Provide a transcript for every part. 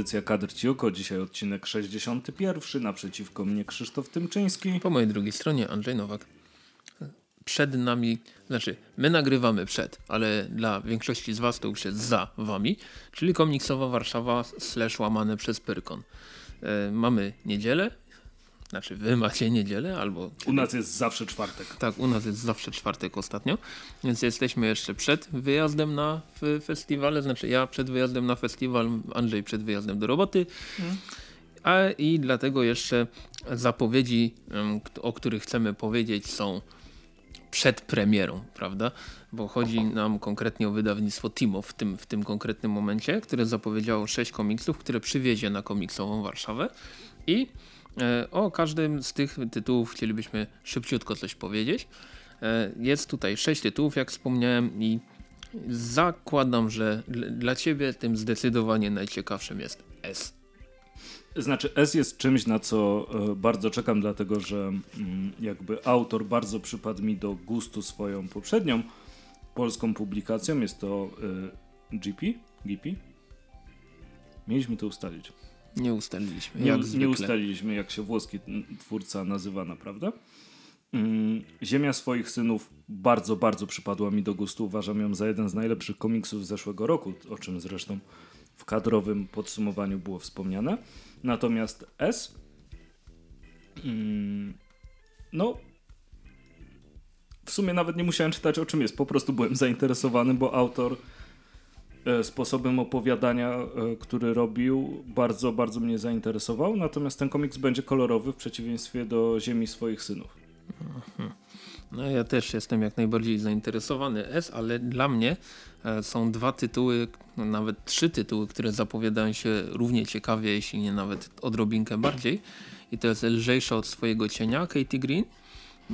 audycja Kadr Ciuko. Dzisiaj odcinek 61. Naprzeciwko mnie Krzysztof Tymczyński. Po mojej drugiej stronie Andrzej Nowak. Przed nami, znaczy my nagrywamy przed, ale dla większości z was to już jest za wami, czyli komiksowa Warszawa slash łamane przez Pyrkon. E, mamy niedzielę, znaczy wy macie niedzielę albo... U nas jest zawsze czwartek. Tak, u nas jest zawsze czwartek ostatnio, więc jesteśmy jeszcze przed wyjazdem na festiwale, znaczy ja przed wyjazdem na festiwal, Andrzej przed wyjazdem do roboty. Hmm. A i dlatego jeszcze zapowiedzi, o których chcemy powiedzieć są przed premierą, prawda? Bo chodzi nam konkretnie o wydawnictwo Timo w tym, w tym konkretnym momencie, które zapowiedziało sześć komiksów, które przywiezie na komiksową Warszawę i o każdym z tych tytułów chcielibyśmy szybciutko coś powiedzieć. E, jest tutaj sześć tytułów, jak wspomniałem i zakładam, że dla ciebie tym zdecydowanie najciekawszym jest S. Znaczy S jest czymś, na co e, bardzo czekam, dlatego że mm, jakby autor bardzo przypadł mi do gustu swoją poprzednią polską publikacją. Jest to GP? GP? Mieliśmy to ustalić. Nie ustaliliśmy. Nie, nie ustaliliśmy, jak się włoski twórca nazywa naprawdę. Mm, Ziemia swoich synów bardzo, bardzo przypadła mi do gustu. Uważam ją za jeden z najlepszych komiksów zeszłego roku, o czym zresztą w kadrowym podsumowaniu było wspomniane. Natomiast S, mm, no, w sumie nawet nie musiałem czytać o czym jest, po prostu byłem zainteresowany, bo autor sposobem opowiadania, e, który robił, bardzo, bardzo mnie zainteresował. Natomiast ten komiks będzie kolorowy w przeciwieństwie do Ziemi swoich synów. Mhm. No ja też jestem jak najbardziej zainteresowany S, ale dla mnie e, są dwa tytuły, nawet trzy tytuły, które zapowiadają się równie ciekawie, jeśli nie nawet odrobinkę bardziej. I to jest Lżejsza od swojego cienia Katie Green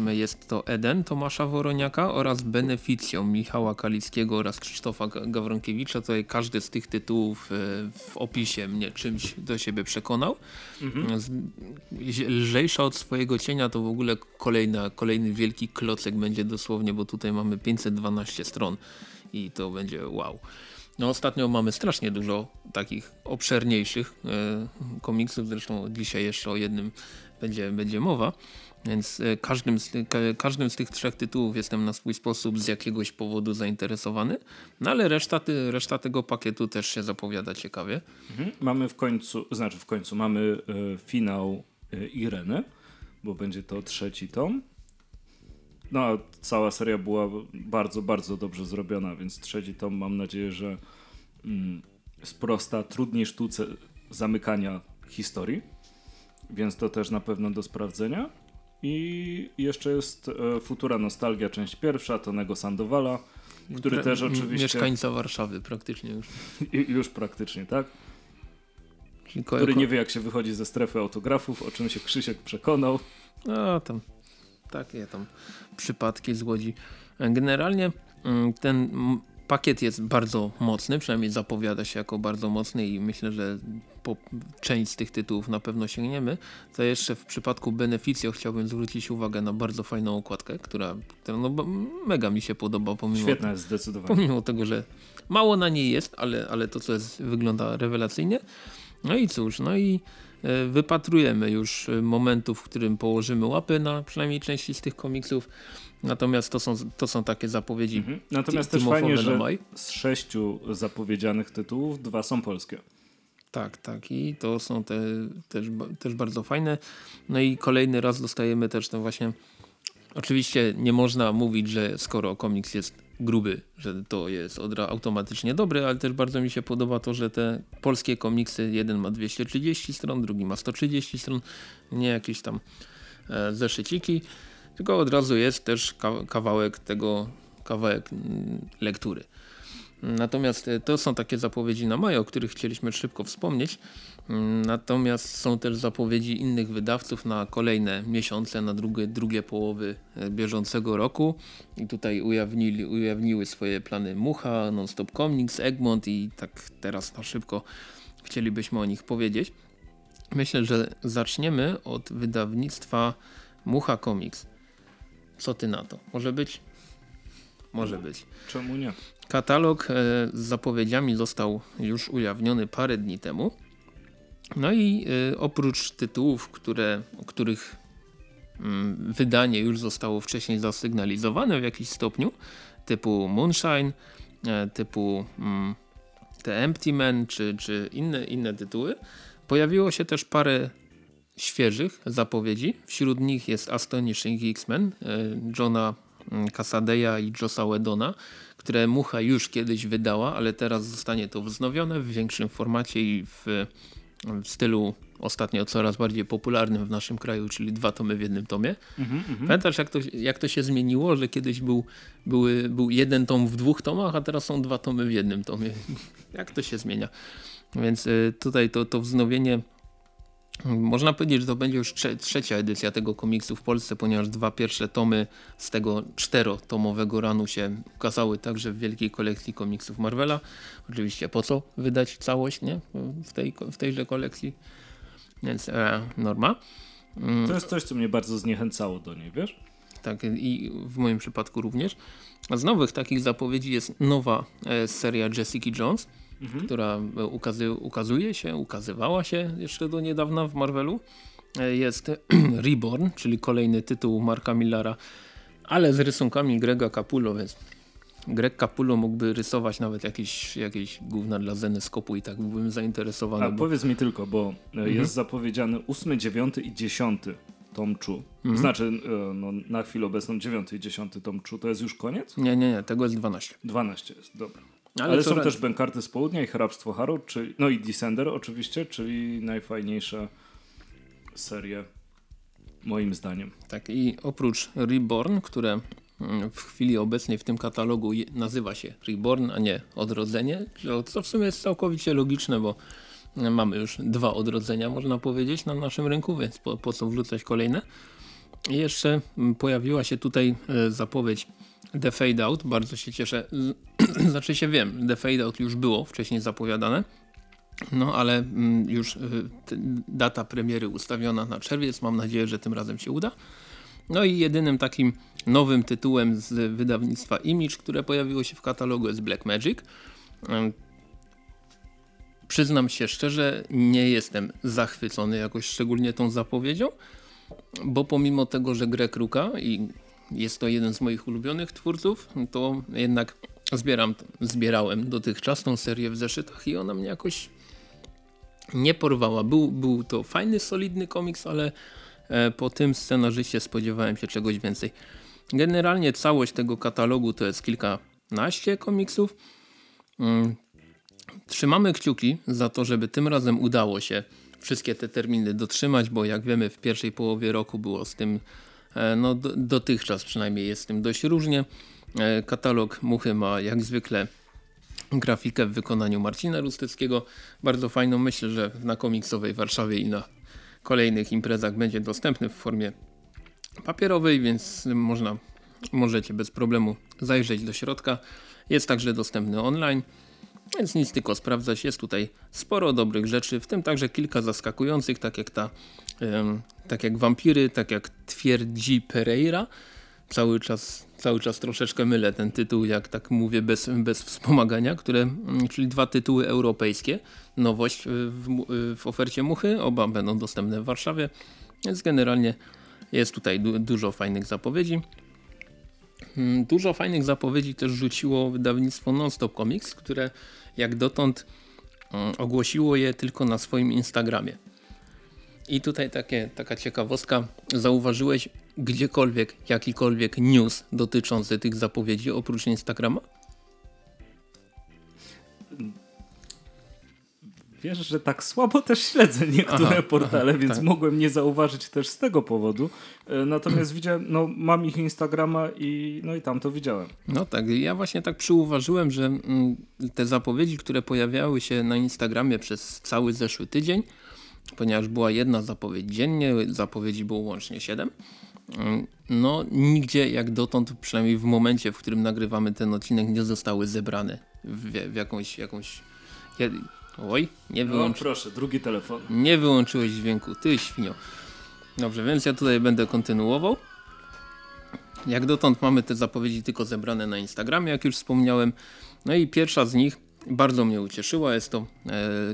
jest to Eden Tomasza Woroniaka oraz Beneficją Michała Kalickiego oraz Krzysztofa Gawronkiewicza. Tutaj każdy z tych tytułów e, w opisie mnie czymś do siebie przekonał. Mhm. Lżejsza od swojego cienia to w ogóle kolejna, kolejny wielki klocek będzie dosłownie, bo tutaj mamy 512 stron i to będzie wow. No ostatnio mamy strasznie dużo takich obszerniejszych e, komiksów, zresztą dzisiaj jeszcze o jednym będzie, będzie mowa. Więc e, każdym z, każdym z tych trzech tytułów jestem na swój sposób z jakiegoś powodu zainteresowany, no ale reszta, ty, reszta tego pakietu też się zapowiada ciekawie. Mhm. Mamy w końcu, znaczy w końcu mamy y, finał y, Ireny, bo będzie to trzeci tom. No, cała seria była bardzo, bardzo dobrze zrobiona, więc trzeci tom mam nadzieję, że mm, sprosta trudniej sztuce zamykania historii, więc to też na pewno do sprawdzenia. I jeszcze jest e, Futura Nostalgia, część pierwsza, Tonego Sandowala, który też oczywiście... Mieszkańca Warszawy praktycznie już. już praktycznie, tak? Który nie wie jak się wychodzi ze strefy autografów, o czym się Krzysiek przekonał. No tam takie tam przypadki z Łodzi. Generalnie mm, ten pakiet jest bardzo mocny, przynajmniej zapowiada się jako bardzo mocny i myślę, że po część z tych tytułów na pewno sięgniemy. To jeszcze w przypadku Beneficio chciałbym zwrócić uwagę na bardzo fajną okładkę, która, która no, mega mi się podoba. Pomimo, Świetna jest zdecydowanie. Pomimo tego, że mało na niej jest, ale, ale to co jest wygląda rewelacyjnie. No i cóż, no i e, wypatrujemy już momentów, w którym położymy łapy na przynajmniej części z tych komiksów. Natomiast to są, to są takie zapowiedzi. Mhm. Natomiast też fajnie, że z sześciu zapowiedzianych tytułów dwa są polskie. Tak, tak i to są te, też, też bardzo fajne. No i kolejny raz dostajemy też ten właśnie Oczywiście nie można mówić, że skoro komiks jest gruby, że to jest odra automatycznie dobry, ale też bardzo mi się podoba to, że te polskie komiksy, jeden ma 230 stron, drugi ma 130 stron, nie jakieś tam e, zeszyciki tylko od razu jest też kawałek tego, kawałek mm, lektury. Natomiast e, to są takie zapowiedzi na maj, o których chcieliśmy szybko wspomnieć. Mm, natomiast są też zapowiedzi innych wydawców na kolejne miesiące, na drugie, drugie połowy e, bieżącego roku. I tutaj ujawnili, ujawniły swoje plany Mucha, Nonstop Comics, Egmont i tak teraz na szybko chcielibyśmy o nich powiedzieć. Myślę, że zaczniemy od wydawnictwa Mucha Comics. Co ty na to? Może być? Może być. Czemu nie? Katalog e, z zapowiedziami został już ujawniony parę dni temu. No i y, oprócz tytułów, które, o których mm, wydanie już zostało wcześniej zasygnalizowane w jakiś stopniu, typu Moonshine, e, typu mm, The Empty Man czy, czy inne, inne tytuły, pojawiło się też parę świeżych zapowiedzi. Wśród nich jest Astonishing X-Men e, Johna mm, Cassadeya i Josa Wedona, które Mucha już kiedyś wydała, ale teraz zostanie to wznowione w większym formacie i w, w stylu ostatnio coraz bardziej popularnym w naszym kraju, czyli dwa tomy w jednym tomie. Mhm, mhm. Pamiętasz jak to, jak to się zmieniło, że kiedyś był, były, był jeden tom w dwóch tomach, a teraz są dwa tomy w jednym tomie. jak to się zmienia? Więc y, tutaj to, to wznowienie można powiedzieć, że to będzie już trzecia edycja tego komiksu w Polsce, ponieważ dwa pierwsze tomy z tego czterotomowego ranu się ukazały także w wielkiej kolekcji komiksów Marvela. Oczywiście po co wydać całość nie? W, tej, w tejże kolekcji? Więc e, norma. Mm. To jest coś, co mnie bardzo zniechęcało do niej, wiesz? Tak, i w moim przypadku również. A z nowych takich zapowiedzi jest nowa e, seria Jessica Jones mhm. która e, ukazy, ukazuje się, ukazywała się jeszcze do niedawna w Marvelu. E, jest Reborn, czyli kolejny tytuł Marka Millara, ale z rysunkami Grega Capullo, więc Greg Capullo mógłby rysować nawet jakieś, jakieś gówna dla Zeneskopu i tak byłbym zainteresowany. A bo... powiedz mi tylko, bo e, mhm. jest zapowiedziany 8, 9 i 10 Tom Chu. Mhm. Znaczy, no, na chwilę obecną 9 i 10 Tom Chu. To jest już koniec? Nie, nie, nie. Tego jest 12. 12 jest, dobra. Ale, Ale są też Bękarty z Południa i Hrabstwo Harut, czyli, no i Descender oczywiście, czyli najfajniejsze serie moim zdaniem. Tak i oprócz Reborn, które mm, w chwili obecnej w tym katalogu nazywa się Reborn, a nie Odrodzenie, co w sumie jest całkowicie logiczne, bo mamy już dwa odrodzenia, można powiedzieć, na naszym rynku, więc po, po co wrzucać kolejne. I jeszcze mm, pojawiła się tutaj e, zapowiedź The Fade Out, bardzo się cieszę. znaczy się wiem, The Fade Out już było wcześniej zapowiadane. No ale mm, już y, data premiery ustawiona na czerwiec. Mam nadzieję, że tym razem się uda. No i jedynym takim nowym tytułem z wydawnictwa Image, które pojawiło się w katalogu jest Black Magic. Przyznam się szczerze, nie jestem zachwycony jakoś szczególnie tą zapowiedzią, bo pomimo tego, że grę Kruka i jest to jeden z moich ulubionych twórców, to jednak zbieram, zbierałem dotychczas tą serię w zeszytach i ona mnie jakoś nie porwała. Był, był to fajny, solidny komiks, ale e, po tym scenarzyście spodziewałem się czegoś więcej. Generalnie całość tego katalogu to jest kilkanaście komiksów. Mm, trzymamy kciuki za to, żeby tym razem udało się wszystkie te terminy dotrzymać, bo jak wiemy w pierwszej połowie roku było z tym no, dotychczas przynajmniej jest z tym dość różnie. E, katalog Muchy ma jak zwykle grafikę w wykonaniu Marcina Rusteckiego. Bardzo fajną. Myślę, że na komiksowej Warszawie i na kolejnych imprezach będzie dostępny w formie papierowej, więc można, możecie bez problemu zajrzeć do środka. Jest także dostępny online. Więc nic tylko sprawdzać. Jest tutaj sporo dobrych rzeczy, w tym także kilka zaskakujących, tak jak ta, tak jak wampiry, tak jak twierdzi Pereira. Cały czas, cały czas troszeczkę mylę ten tytuł, jak tak mówię, bez, bez wspomagania, które, mm, czyli dwa tytuły europejskie. Nowość w, w ofercie Muchy, oba będą dostępne w Warszawie, więc generalnie jest tutaj du dużo fajnych zapowiedzi. Mm, dużo fajnych zapowiedzi też rzuciło wydawnictwo Nonstop Comics, które jak dotąd mm, ogłosiło je tylko na swoim Instagramie. I tutaj takie, taka ciekawostka. Zauważyłeś gdziekolwiek jakikolwiek news dotyczący tych zapowiedzi oprócz Instagrama? Wiesz, że tak słabo też śledzę niektóre aha, portale, aha, więc tak. mogłem nie zauważyć też z tego powodu. E, natomiast widziałem, no mam ich Instagrama i no i tam to widziałem. No tak, ja właśnie tak przyuważyłem, że mm, te zapowiedzi, które pojawiały się na Instagramie przez cały zeszły tydzień, ponieważ była jedna zapowiedź dziennie, zapowiedzi było łącznie 7. Mm, no nigdzie jak dotąd, przynajmniej w momencie, w którym nagrywamy ten odcinek, nie zostały zebrane w, w jakąś, jakąś Oj, nie wyłączyłeś. No proszę, drugi telefon. Nie wyłączyłeś dźwięku, ty świnio. Dobrze, więc ja tutaj będę kontynuował. Jak dotąd mamy te zapowiedzi tylko zebrane na Instagramie, jak już wspomniałem. No i pierwsza z nich bardzo mnie ucieszyła. Jest to e,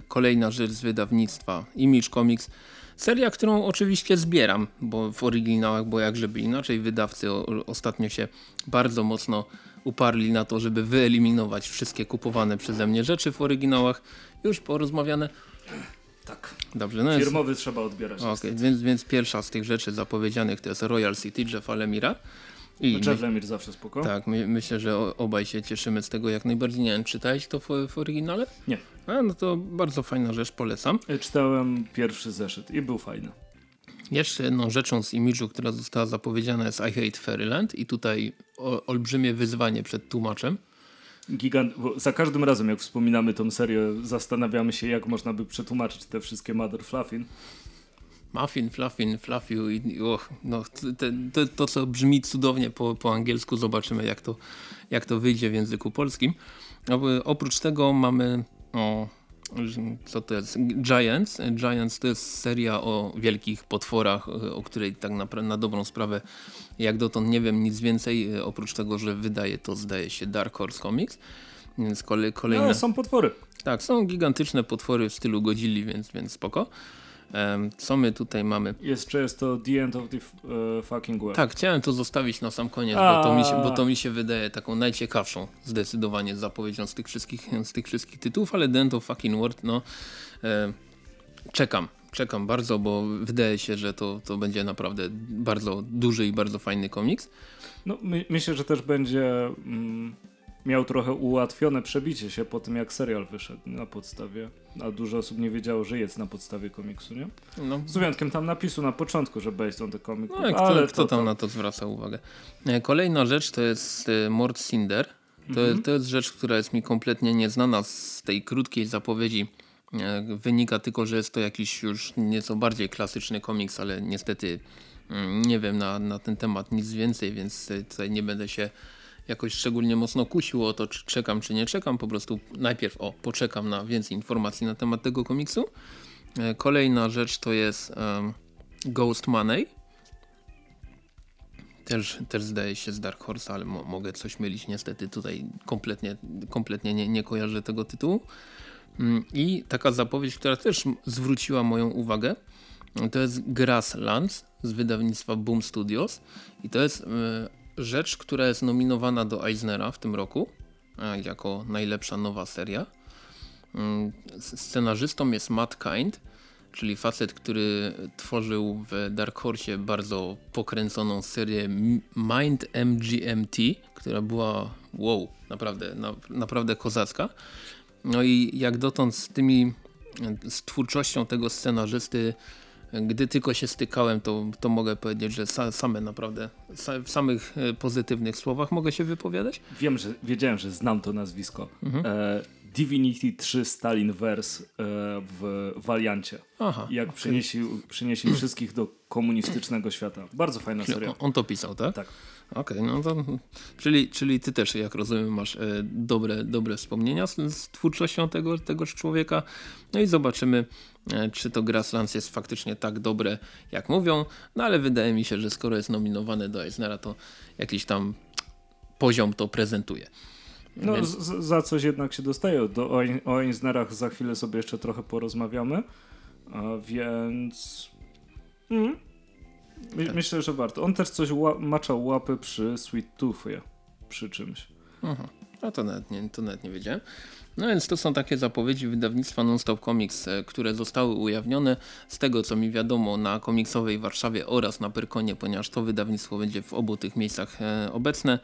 kolejna rzecz z wydawnictwa Image Comics. Seria, którą oczywiście zbieram, bo w oryginałach, bo jak żeby inaczej, wydawcy ostatnio się bardzo mocno uparli na to, żeby wyeliminować wszystkie kupowane przeze mnie rzeczy w oryginałach. Już porozmawiane. Tak. Dobrze, no Firmowy jest... trzeba odbierać. Okay, więc, więc pierwsza z tych rzeczy zapowiedzianych to jest Royal City Jeffa Lemira. I Lemire zawsze spoko. Tak, my, myślę, że obaj się cieszymy z tego jak najbardziej. Nie wiem, czytałeś to w, w oryginale? Nie. A, no to bardzo fajna rzecz, polecam. E, czytałem pierwszy zeszyt i był fajny. Jeszcze jedną rzeczą z imidżu, która została zapowiedziana jest I Hate Fairyland i tutaj o, olbrzymie wyzwanie przed tłumaczem. Gigant, bo za każdym razem jak wspominamy tą serię zastanawiamy się jak można by przetłumaczyć te wszystkie Mother Fluffin. Muffin, Fluffin, Fluffy i och, no, te, te, to co brzmi cudownie po, po angielsku zobaczymy jak to, jak to wyjdzie w języku polskim. Oprócz tego mamy o, co to jest? Giants. Giants to jest seria o wielkich potworach, o której tak na, na dobrą sprawę jak dotąd nie wiem nic więcej, oprócz tego, że wydaje to zdaje się Dark Horse Comics. Więc kolej, kolejne... No, są potwory. Tak, są gigantyczne potwory w stylu Godzilli, więc, więc spoko. Co my tutaj mamy? Jeszcze jest to The End of the uh, Fucking World. Tak, chciałem to zostawić na sam koniec, bo to, mi się, bo to mi się wydaje taką najciekawszą zdecydowanie zapowiedzią z tych wszystkich, z tych wszystkich tytułów, ale The End of Fucking World, no e, czekam. Czekam bardzo, bo wydaje się, że to, to będzie naprawdę bardzo duży i bardzo fajny komiks. No, my, myślę, że też będzie mm, miał trochę ułatwione przebicie się po tym, jak serial wyszedł na podstawie. A dużo osób nie wiedziało, że jest na podstawie komiksu, nie? No. Z wyjątkiem tam napisu na początku, że based on the comic. No, kto, ale kto tam to... na to zwraca uwagę? E, kolejna rzecz to jest e, Mort Cinder. To, mhm. to jest rzecz, która jest mi kompletnie nieznana z tej krótkiej zapowiedzi. E, wynika tylko, że jest to jakiś już nieco bardziej klasyczny komiks, ale niestety mm, nie wiem na, na ten temat nic więcej, więc tutaj nie będę się jakoś szczególnie mocno kusił o to, czy czekam, czy nie czekam. Po prostu najpierw o, poczekam na więcej informacji na temat tego komiksu. E, kolejna rzecz to jest um, Ghost Money. Też, też zdaje się z Dark Horse, ale mo mogę coś mylić. Niestety tutaj kompletnie, kompletnie nie, nie kojarzę tego tytułu. Mm, I taka zapowiedź, która też zwróciła moją uwagę, to jest Grasslands z wydawnictwa Boom Studios. I to jest rzecz, która jest nominowana do Eisnera w tym roku jako najlepsza nowa seria. Mm, scenarzystą jest Matt Kind, czyli facet, który tworzył w Dark Horse bardzo pokręconą serię Mind MGMT, która była wow, naprawdę, na, naprawdę kozacka. No i jak dotąd z tymi, z twórczością tego scenarzysty gdy tylko się stykałem, to, to mogę powiedzieć, że same naprawdę, w samych e, pozytywnych słowach mogę się wypowiadać. Wiem, że wiedziałem, że znam to nazwisko. Mhm. E, Divinity 3 Stalinverse e, w Waliancie. Aha, Jak okay. przynieśli, przynieśli wszystkich do komunistycznego świata. Bardzo fajna seria. On, on to pisał, tak? Tak. Okej, okay, no to czyli, czyli ty też, jak rozumiem, masz e, dobre, dobre wspomnienia z, z twórczością tego, tegoż człowieka. No i zobaczymy, e, czy to Grasslands jest faktycznie tak dobre, jak mówią. No ale wydaje mi się, że skoro jest nominowane do Eisnera, to jakiś tam poziom to prezentuje. No, Więc... z, za coś jednak się dostaje. Do, o Eisnerach za chwilę sobie jeszcze trochę porozmawiamy. A więc. Mm. My, tak. Myślę, że warto. On też coś ła maczał łapy przy Sweet Toothie, przy czymś. Aha. No to nawet, nie, to nawet nie wiedziałem. No więc to są takie zapowiedzi wydawnictwa Nonstop Comics, e, które zostały ujawnione z tego co mi wiadomo na komiksowej Warszawie oraz na Pyrkonie, ponieważ to wydawnictwo będzie w obu tych miejscach e, obecne.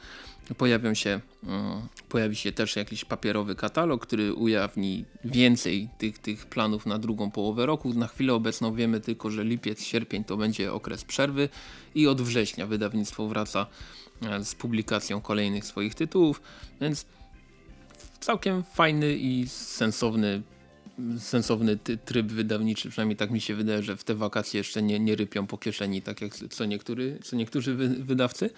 Pojawią się, mm, pojawi się też jakiś papierowy katalog, który ujawni więcej tych, tych planów na drugą połowę roku. Na chwilę obecną wiemy tylko, że lipiec, sierpień to będzie okres przerwy i od września wydawnictwo wraca e, z publikacją kolejnych swoich tytułów, więc całkiem fajny i sensowny sensowny tryb wydawniczy, przynajmniej tak mi się wydaje, że w te wakacje jeszcze nie, nie rypią po kieszeni, tak jak co, niektóry, co niektórzy wy, wydawcy,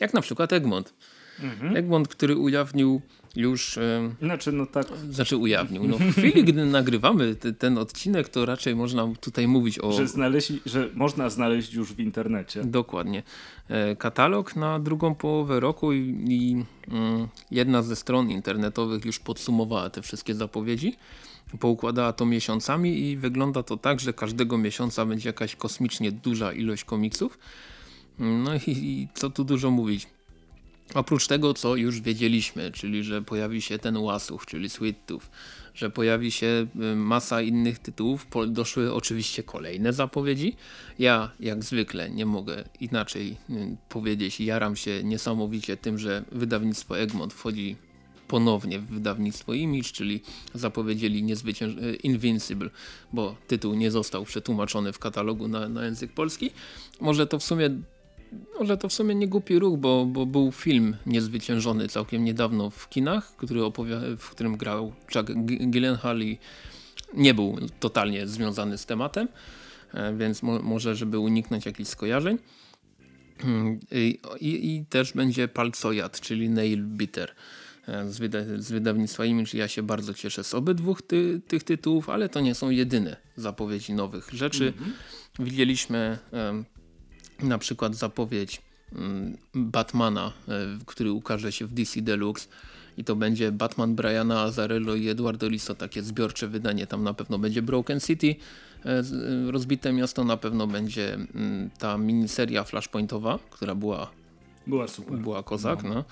jak na przykład Egmont. Mhm. Egmont, który ujawnił już... Znaczy, no tak. Znaczy ujawnił. No, w chwili, gdy nagrywamy te, ten odcinek, to raczej można tutaj mówić o... Że, znaleźli, że można znaleźć już w internecie. Dokładnie. E, katalog na drugą połowę roku i, i mm, jedna ze stron internetowych już podsumowała te wszystkie zapowiedzi. Poukładała to miesiącami i wygląda to tak, że każdego miesiąca będzie jakaś kosmicznie duża ilość komiksów. No i, i co tu dużo mówić. Oprócz tego, co już wiedzieliśmy, czyli że pojawi się ten Łasuch, czyli Sweet Tooth, że pojawi się y, masa innych tytułów, doszły oczywiście kolejne zapowiedzi. Ja jak zwykle nie mogę inaczej y, powiedzieć, jaram się niesamowicie tym, że wydawnictwo Egmont wchodzi ponownie w wydawnictwo Image, czyli zapowiedzieli niezwycięż... Y, Invincible, bo tytuł nie został przetłumaczony w katalogu na, na język polski. Może to w sumie może to w sumie nie głupi ruch, bo, bo był film niezwyciężony całkiem niedawno w kinach, który w którym grał Chuck Gyllenhaal i nie był totalnie związany z tematem, e, więc mo może żeby uniknąć jakichś skojarzeń. I, i, i też będzie Palcojad, czyli Nail Bitter e, z, wyda z wydawnictwa Image. Ja się bardzo cieszę z obydwu ty tych tytułów, ale to nie są jedyne zapowiedzi nowych rzeczy. Mm -hmm. Widzieliśmy na przykład zapowiedź mm, Batmana, e, który ukaże się w DC Deluxe i to będzie Batman Briana Azarello i Eduardo Liso, takie zbiorcze wydanie. Tam na pewno będzie Broken City, e, e, rozbite miasto, na pewno będzie mm, ta miniseria flashpointowa, która była była super. Była kozak, no. no.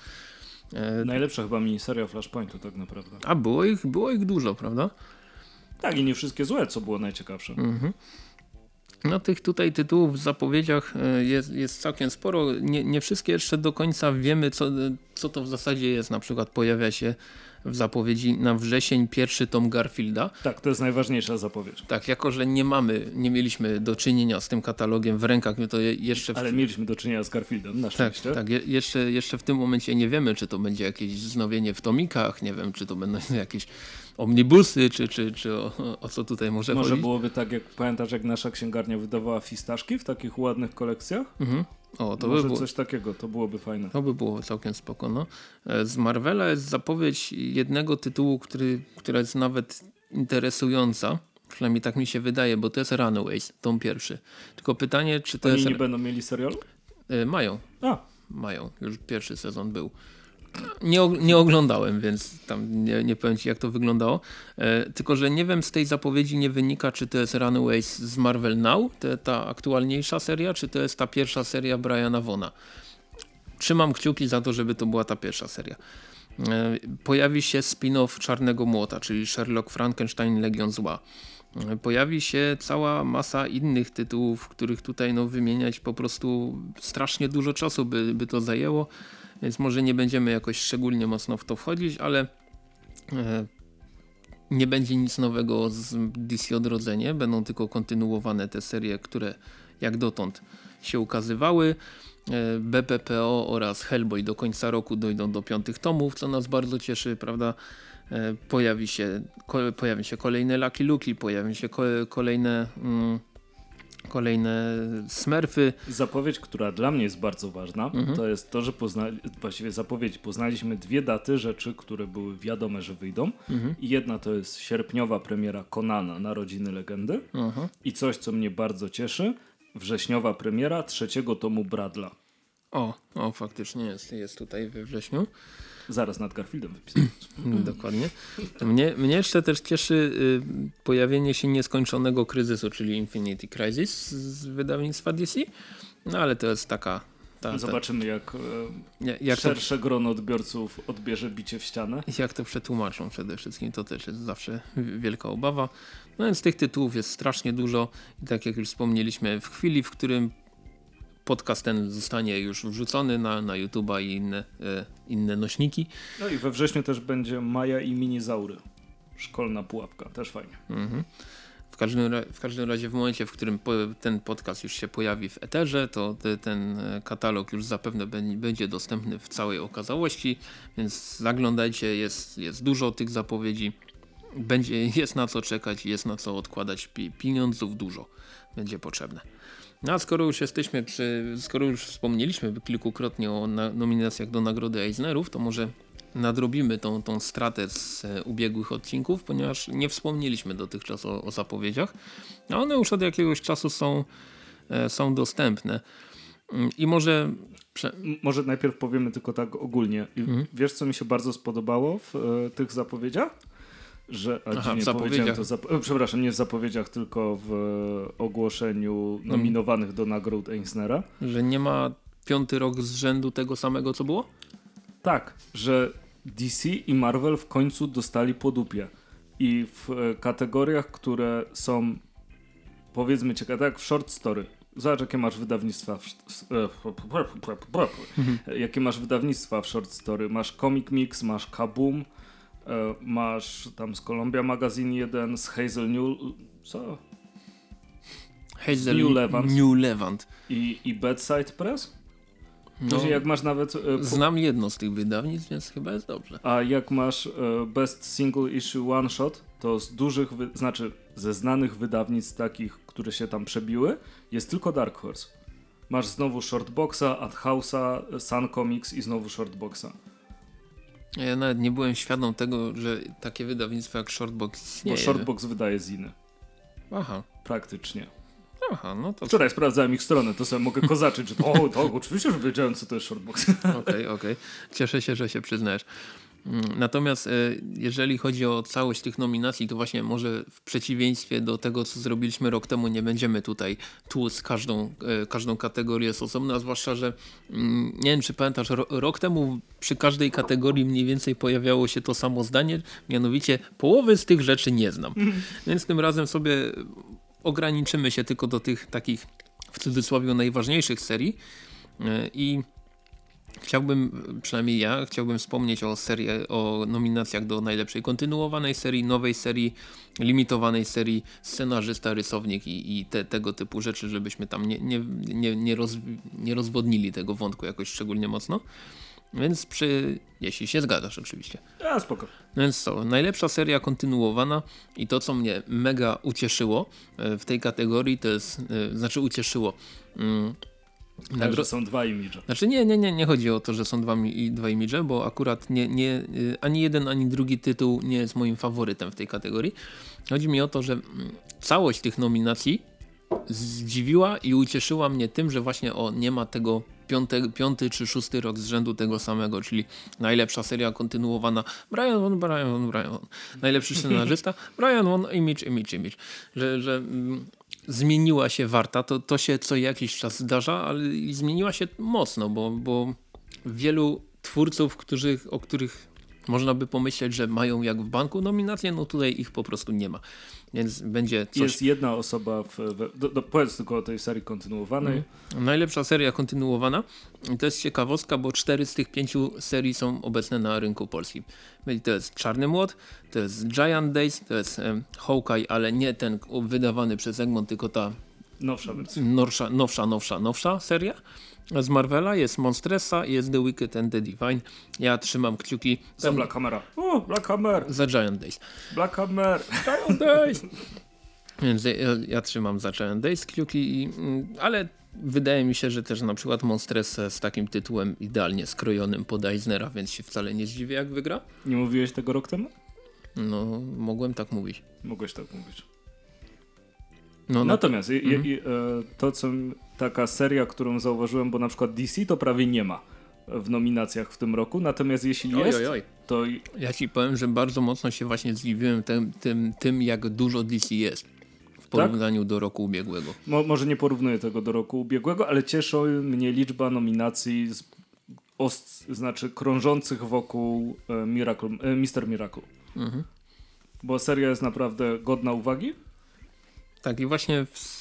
Najlepsza chyba miniseria Flashpointu tak naprawdę. A było ich, było ich dużo, prawda? Tak i nie wszystkie złe, co było najciekawsze. Mhm. No tych tutaj tytułów w zapowiedziach e, jest, jest całkiem sporo. Nie, nie wszystkie jeszcze do końca wiemy co, co to w zasadzie jest. Na przykład pojawia się w zapowiedzi na wrzesień pierwszy tom Garfielda. Tak, to jest najważniejsza zapowiedź. Tak, jako że nie mamy, nie mieliśmy do czynienia z tym katalogiem w rękach, to jeszcze... W... Ale mieliśmy do czynienia z Garfieldem, na tak, szczęście. Tak, tak je, jeszcze, jeszcze w tym momencie nie wiemy, czy to będzie jakieś wznowienie w tomikach, nie wiem, czy to będą jakieś omnibusy, czy, czy, czy o, o co tutaj może Może chodzić? byłoby tak, jak pamiętasz, jak nasza księgarnia wydawała fistaszki w takich ładnych kolekcjach? Mhm. O, to Może by było, coś takiego, to byłoby fajne. To by było całkiem spoko. No. E, z Marvela jest zapowiedź jednego tytułu, który, która jest nawet interesująca. Przynajmniej tak mi się wydaje, bo to jest Runaways, tom pierwszy. Tylko pytanie, czy to Oni jest... nie będą mieli serialu? E, mają. A. Mają. Już pierwszy sezon był. Nie, nie oglądałem, więc tam nie, nie powiem ci jak to wyglądało. E, tylko, że nie wiem z tej zapowiedzi nie wynika, czy to jest Runaways z Marvel Now, te, ta aktualniejsza seria, czy to jest ta pierwsza seria Briana Vona. Trzymam kciuki za to, żeby to była ta pierwsza seria. E, pojawi się spin-off Czarnego Młota, czyli Sherlock Frankenstein Legion Zła. E, pojawi się cała masa innych tytułów, których tutaj no, wymieniać po prostu strasznie dużo czasu by, by to zajęło więc może nie będziemy jakoś szczególnie mocno w to wchodzić, ale e, nie będzie nic nowego z DC Odrodzenie, będą tylko kontynuowane te serie, które jak dotąd się ukazywały. E, BPPO oraz Hellboy do końca roku dojdą do piątych tomów, co nas bardzo cieszy, prawda? E, pojawi się, pojawi się kolejne Lucky Luki, pojawi się kolejne mm, kolejne smurfy. Zapowiedź, która dla mnie jest bardzo ważna, mhm. to jest to, że poznali, właściwie zapowiedź, poznaliśmy dwie daty rzeczy, które były wiadome, że wyjdą. Mhm. I jedna to jest sierpniowa premiera Konana, Narodziny Legendy. Mhm. I coś, co mnie bardzo cieszy, wrześniowa premiera trzeciego tomu Bradla. O, o faktycznie jest, jest tutaj we wrześniu. Zaraz nad Garfieldem wypisałem. Mm, dokładnie. Mnie, mnie jeszcze też cieszy y, pojawienie się nieskończonego kryzysu, czyli Infinity Crisis z wydawnictwa DC. No ale to jest taka... Ta, ta, Zobaczymy jak, e, jak szersze to, grono odbiorców odbierze bicie w ścianę. Jak to przetłumaczą przede wszystkim, to też jest zawsze wielka obawa. No więc tych tytułów jest strasznie dużo i tak jak już wspomnieliśmy, w chwili, w którym podcast ten zostanie już wrzucony na, na YouTube'a i inne, e, inne nośniki. No i we wrześniu też będzie Maja i Minizaury. Szkolna pułapka, też fajnie. Mhm. W każdym, w każdym razie w momencie, w którym ten podcast już się pojawi w eterze, to te, ten e, katalog już zapewne będzie dostępny w całej okazałości, więc zaglądajcie, jest, jest dużo tych zapowiedzi. Będzie, jest na co czekać, jest na co odkładać pieniądzów, dużo będzie potrzebne. No a skoro już jesteśmy przy, skoro już wspomnieliśmy kilkukrotnie o na, nominacjach do nagrody Eisnerów, to może nadrobimy tą, tą stratę z e, ubiegłych odcinków, ponieważ nie wspomnieliśmy dotychczas o, o zapowiedziach, a one już od jakiegoś czasu są, e, są dostępne. Mm, I może... Prze... Może najpierw powiemy tylko tak ogólnie. Mhm. Wiesz, co mi się bardzo spodobało w e, tych zapowiedziach? Że, a Aha, nie w zapowiedziach. To zap... E, przepraszam, nie w zapowiedziach, tylko w ogłoszeniu nominowanych do nagród Eisnera. Że nie ma piąty rok z rzędu tego samego, co było? Tak, że DC i Marvel w końcu dostali po dupie. I w e, kategoriach, które są powiedzmy ciekawe, tak jak w short story. Zobacz, jakie masz wydawnictwa w, e, jakie masz wydawnictwa w short story. Masz Comic Mix, masz Kaboom, e, masz tam z Columbia Magazine jeden, z Hazel New... co? Hazel New Levant. New Levant. I, i Bedside Press? No, jak masz nawet... E, znam jedno z tych wydawnictw, więc chyba jest dobrze. A jak masz e, Best Single Issue One Shot, to z dużych, znaczy ze znanych wydawnictw takich, które się tam przebiły, jest tylko Dark Horse. Masz znowu Shortboxa, Adhouse'a, Sun Comics i znowu Shortboxa. Ja nawet nie byłem świadom tego, że takie wydawnictwo jak Shortbox istnieje. Bo Shortbox wydaje ziny. Aha. Praktycznie. Aha, no to... Wczoraj sprawdzałem ich stronę, to sobie mogę kozaczyć, że o, to oczywiście, że wiedziałem, co to jest shortbox. Okej, okej. Okay, okay. Cieszę się, że się przyznajesz. Mm, natomiast e, jeżeli chodzi o całość tych nominacji, to właśnie może w przeciwieństwie do tego, co zrobiliśmy rok temu, nie będziemy tutaj tłuc każdą, e, każdą kategorię z osobna, zwłaszcza, że mm, nie wiem, czy pamiętasz, rok temu przy każdej kategorii mniej więcej pojawiało się to samo zdanie, mianowicie połowy z tych rzeczy nie znam. Mm. Więc tym razem sobie ograniczymy się tylko do tych takich w cudzysłowie najważniejszych serii e, i Chciałbym, przynajmniej ja, chciałbym wspomnieć o serii, o nominacjach do najlepszej kontynuowanej serii, nowej serii, limitowanej serii, scenarzysta, rysownik i, i te, tego typu rzeczy, żebyśmy tam nie, nie, nie, nie, roz, nie rozwodnili tego wątku jakoś szczególnie mocno. Więc przy, jeśli się zgadzasz oczywiście. Ja spoko. Więc co, najlepsza seria kontynuowana i to co mnie mega ucieszyło e, w tej kategorii to jest, e, znaczy ucieszyło. Tak, że są dwa imidże. Znaczy nie, nie, nie, nie chodzi o to, że są dwa, dwa imidże, bo akurat nie, nie, e, ani jeden, ani drugi tytuł nie jest moim faworytem w tej kategorii. Chodzi mi o to, że mm, całość tych nominacji zdziwiła i ucieszyła mnie tym, że właśnie o nie ma tego piąty, piąty czy szósty rok z rzędu tego samego, czyli najlepsza seria kontynuowana Brian Won, Brian Won, Brian Won. Najlepszy scenarzysta Brian Won, Image, Image, Image. Że, że mm, zmieniła się warta, to, to się co jakiś czas zdarza, ale zmieniła się mocno, bo, bo wielu twórców, którzy, o których można by pomyśleć, że mają jak w banku nominacje, no tutaj ich po prostu nie ma. Więc będzie coś... Jest jedna osoba, w, do, do, powiedz tylko o tej serii kontynuowanej. Mhm. Najlepsza seria kontynuowana. To jest ciekawostka, bo cztery z tych pięciu serii są obecne na rynku polskim. To jest Czarny Młot, to jest Giant Days, to jest Hawkeye, ale nie ten wydawany przez Egmont, tylko ta nowsza wersja. Nowsza, nowsza, nowsza, nowsza seria z Marvela, jest Monstressa, jest The Wicked and the Divine. Ja trzymam kciuki. Za Black Hammera. O, Black Hammer. Za Giant Days. Black Hammer. Giant Days. Więc ja, ja, trzymam za Giant Days kciuki, i, mm, ale wydaje mi się, że też na przykład Monstressa z takim tytułem idealnie skrojonym pod Eisnera, więc się wcale nie zdziwię jak wygra. Nie mówiłeś tego rok temu? No, mogłem tak mówić. Mogłeś tak mówić. No, Natomiast no to, je, je, mhm. to, co taka seria, którą zauważyłem, bo na przykład DC to prawie nie ma w nominacjach w tym roku, natomiast jeśli oj, jest, oj, oj. to... Ja ci powiem, że bardzo mocno się właśnie zdziwiłem tym, tym, tym jak dużo DC jest w porównaniu tak? do roku ubiegłego. Mo, może nie porównuję tego do roku ubiegłego, ale cieszy mnie liczba nominacji z, znaczy krążących wokół e, Miracle, e, Mister Miracle. Mhm. Bo seria jest naprawdę godna uwagi. Tak, i właśnie w,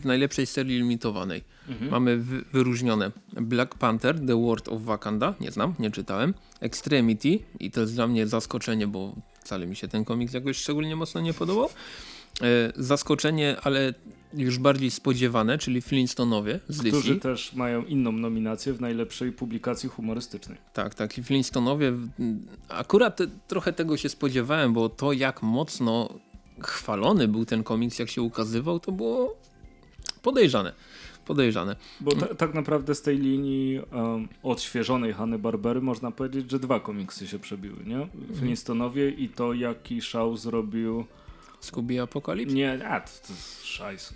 w najlepszej serii limitowanej mhm. mamy wyróżnione Black Panther, The World of Wakanda, nie znam, nie czytałem, Extremity i to jest dla mnie zaskoczenie, bo wcale mi się ten komiks jakoś szczególnie mocno nie podobał. E, zaskoczenie, ale już bardziej spodziewane, czyli Flintstonowie z DC. Którzy też mają inną nominację w najlepszej publikacji humorystycznej. Tak, tak. I Flintstonowie, akurat trochę tego się spodziewałem, bo to jak mocno chwalony był ten komiks, jak się ukazywał, to było podejrzane. podejrzane. Bo ta, tak naprawdę z tej linii um, odświeżonej Hanny Barbery można powiedzieć, że dwa komiksy się przebiły, nie? Flintstonowie i to, jaki szał zrobił... Scooby Apocalypse? Nie, a, to, to jest szajs.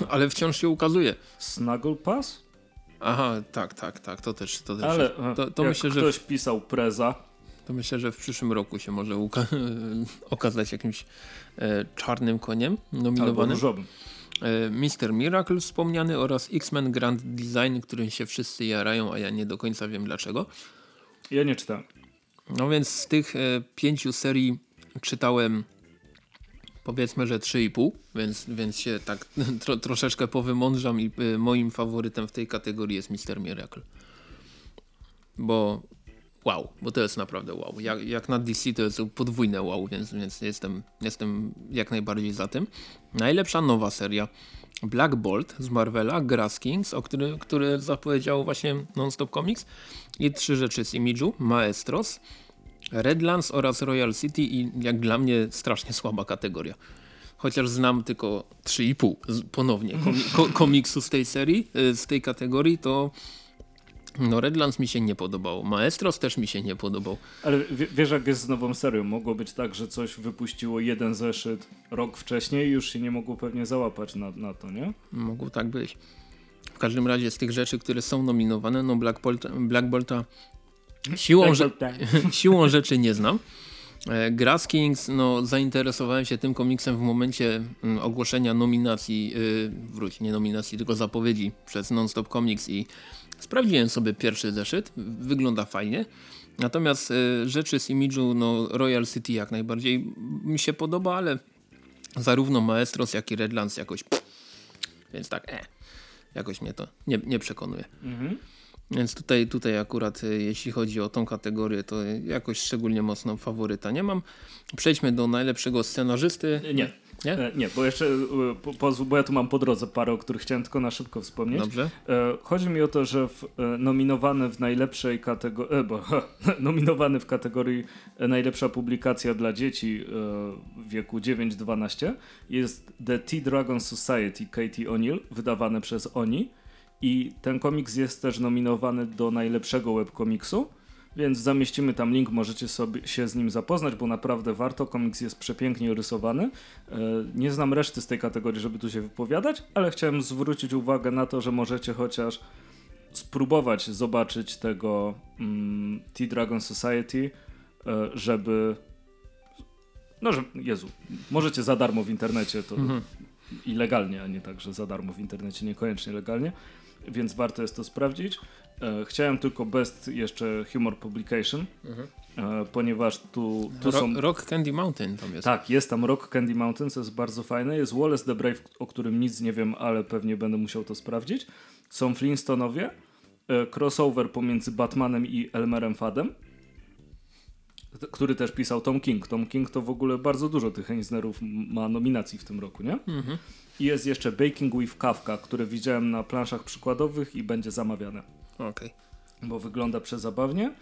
E, Ale wciąż się ukazuje. Snuggle Pass? Aha, tak, tak, tak, to też, to też. Ale to, to, to myślę, że ktoś pisał preza, To myślę, że w przyszłym roku się może okazać jakimś e, czarnym koniem nominowanym. E, Mr. Miracle wspomniany oraz X-Men Grand Design, którym się wszyscy jarają, a ja nie do końca wiem dlaczego. Ja nie czytałem. No więc z tych e, pięciu serii czytałem powiedzmy, że 3,5, więc, więc się tak tro, troszeczkę powymądrzam i e, moim faworytem w tej kategorii jest Mr. Miracle. Bo wow, bo to jest naprawdę wow. Jak, jak na DC to jest podwójne wow, więc, więc jestem, jestem jak najbardziej za tym. Najlepsza nowa seria Black Bolt z Marvela, Grass Kings, o który, który zapowiedział właśnie Nonstop Comics i trzy rzeczy z Image'u, Maestros, Redlands oraz Royal City i jak dla mnie strasznie słaba kategoria. Chociaż znam tylko 3,5 z- ponownie komi ko komiksu z tej serii, y, z tej kategorii, to no Redlands mi się nie podobał. Maestros też mi się nie podobał. Ale wiesz, jak jest z nową serią? Mogło być tak, że coś wypuściło jeden zeszyt rok wcześniej i już się nie mogło pewnie załapać na, na to, nie? Mogło tak być. W każdym razie z tych rzeczy, które są nominowane, no Black, Bolt, Black Bolta siłą, że, siłą rzeczy nie znam. E, Grass Kings, no zainteresowałem się tym komiksem w momencie mm, ogłoszenia nominacji, yy, wróć, nie nominacji, tylko zapowiedzi przez Nonstop Comics i sprawdziłem sobie pierwszy zeszyt, wygląda fajnie. Natomiast y, rzeczy z imidżu, no Royal City jak najbardziej mi się podoba, ale zarówno Maestros, jak i Redlands jakoś więc tak, e, jakoś mnie to nie, nie przekonuje. Mhm. Więc tutaj, tutaj akurat y, jeśli chodzi o tą kategorię, to jakoś szczególnie mocno faworyta nie mam. Przejdźmy do najlepszego scenarzysty. Nie. Nie? E, nie, bo jeszcze e, bo ja tu mam po drodze parę, o których chciałem tylko na szybko wspomnieć. Dobrze. E, chodzi mi o to, że w, nominowany w najlepszej kategorii, e, bo nominowany w kategorii najlepsza publikacja dla dzieci w wieku 9-12 jest The T-Dragon Society Katie O'Neill, wydawane przez Oni. I ten komiks jest też nominowany do najlepszego webkomiksu, więc zamieścimy tam link, możecie sobie się z nim zapoznać, bo naprawdę warto. Komiks jest przepięknie rysowany. E, Nie znam reszty z tej kategorii, żeby tu się wypowiadać, ale chciałem zwrócić uwagę na to, że możecie chociaż spróbować zobaczyć tego mm, T-Dragon Society, e, żeby no, że, Jezu, możecie za darmo w internecie to Mhm. i legalnie, a nie tak, że za darmo w internecie, niekoniecznie legalnie, więc warto jest to sprawdzić. E, chciałem tylko Best jeszcze Humor Publication, e, ponieważ tu, tu Ro są... Rock Candy Mountain tam jest. Tak, jest tam Rock Candy Mountain, co jest bardzo fajne. Jest Wallace the Brave, o którym nic nie wiem, ale pewnie będę musiał to sprawdzić. Są Flintstonowie, e, crossover pomiędzy Batmanem i Elmerem Fadem, który też pisał Tom King. Tom King to w ogóle bardzo dużo tych Eisnerów ma nominacji w tym roku, nie? Mhm. I jest jeszcze Baking with Kafka, które widziałem na planszach przykładowych i będzie zamawiane Okej. bo wygląda przezabawnie.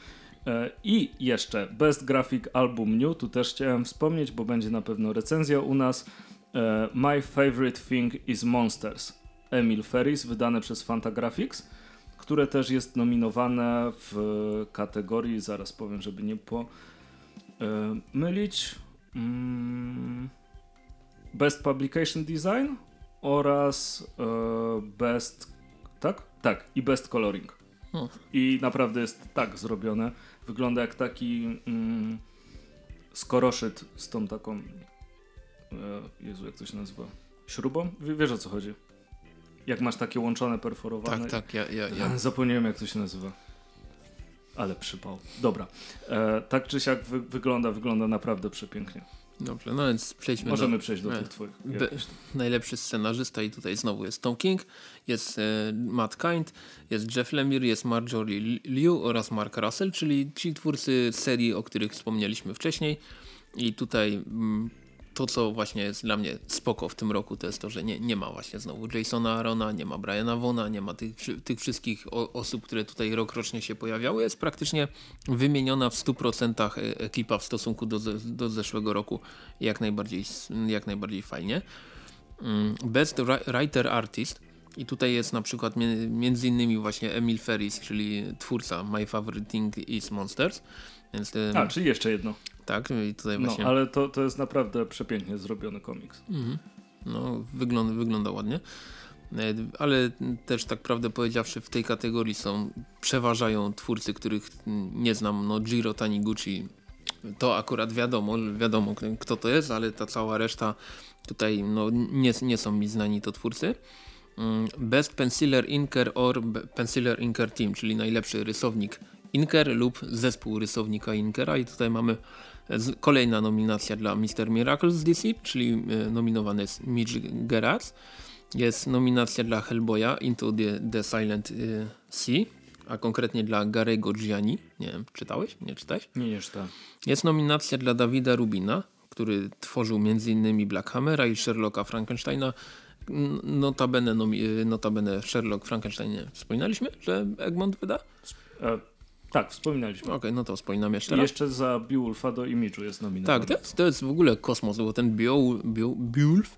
E, I jeszcze Best Graphic Album New, tu też chciałem wspomnieć, bo będzie na pewno recenzja u nas. E, My Favorite Thing is Monsters, Emil Ferris, wydane przez Fantagraphics, które też jest nominowane w kategorii, zaraz powiem, żeby nie po e, mm, Best Publication Design oraz Best, tak? Tak, i Best Coloring. Hmm. I naprawdę jest tak zrobione. Wygląda jak taki mm, skoroszyt z tą taką. E, Jezu, jak to się nazywa? Śrubą? W, wiesz o co chodzi? Jak masz takie łączone, perforowane. Tak, tak, ja, ja, ja. Zapomniałem jak to się nazywa. Ale przypał. Dobra. E, tak czy siak wy, wygląda, wygląda naprawdę przepięknie. Dobrze, no więc przejdźmy Możemy do... przejść do tych twoich. Be- najlepszy scenarzysta i tutaj znowu jest Tom King, jest e, Matt Kind, jest Jeff Lemire, jest Marjorie Liu oraz Mark Russell, czyli ci twórcy serii, o których wspomnieliśmy wcześniej i tutaj mm, to, co właśnie jest dla mnie spoko w tym roku, to jest to, że nie, nie ma właśnie znowu Jasona Arona, nie ma Briana Vona, nie ma tych, tych wszystkich o, osób, które tutaj rokrocznie się pojawiały. Jest praktycznie wymieniona w 100% e- ekipa w stosunku do, do zeszłego roku. Jak najbardziej, jak najbardziej fajnie. Mm, Best Ri- Writer Artist I tutaj jest na przykład między innymi właśnie Emil Ferris, czyli twórca My Favorite Thing is Monsters. Więc, A, czyli jeszcze jedno. Tak, i tutaj no, właśnie... No, ale to, to jest naprawdę przepięknie zrobiony komiks. Mhm. No, wygląda, wygląda ładnie. E, ale też tak prawdę powiedziawszy w tej kategorii są, przeważają twórcy, których nie znam, no Jiro Taniguchi to akurat wiadomo, wiadomo kto to jest, ale ta cała reszta tutaj no, nie, nie są mi znani to twórcy. Mm, Best Penciler Inker or Penciler Inker Team, czyli najlepszy rysownik Inker lub zespół rysownika Inkera i tutaj mamy kolejna nominacja dla Mr. Miracles DC, czyli e, nominowany jest Mitch Gerac. Jest nominacja dla Hellboya Into the, the Silent y, Sea, a konkretnie dla Garego Gianni. Nie wiem, czytałeś? Nie czytałeś? Nie, nie czytałem. Jest nominacja dla Dawida Rubina, który tworzył m.in. Black Hammera i Sherlocka Frankensteina. Notabene, y, notabene Sherlock Frankenstein nie wspominaliśmy, że Egmont wyda? Tak, wspominaliśmy. Okej, okay, no to wspominam jeszcze I raz. jeszcze za Beowulfa do Image'u jest nominowany. Tak, to jest, to jest w ogóle kosmos, bo ten Beowulf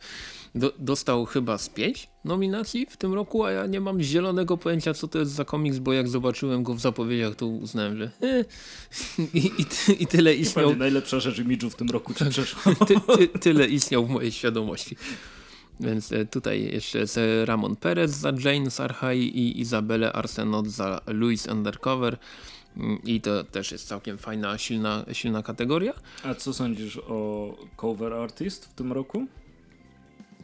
do, dostał chyba z pięć nominacji w tym roku, a ja nie mam zielonego pojęcia, co to jest za komiks, bo jak zobaczyłem go w zapowiedziach, to uznałem, że e, i, i, i, tyle istniał. Pewnie najlepsza rzecz Image'u w tym roku ci przeszła. Ty, ty, tyle istniał w mojej świadomości. Więc e, tutaj jeszcze jest Ramon Perez za Jane z Archai i Izabelę Arsenot za Louis Undercover. Mm, I to też jest całkiem fajna, silna, silna kategoria. A co sądzisz o cover artist w tym roku?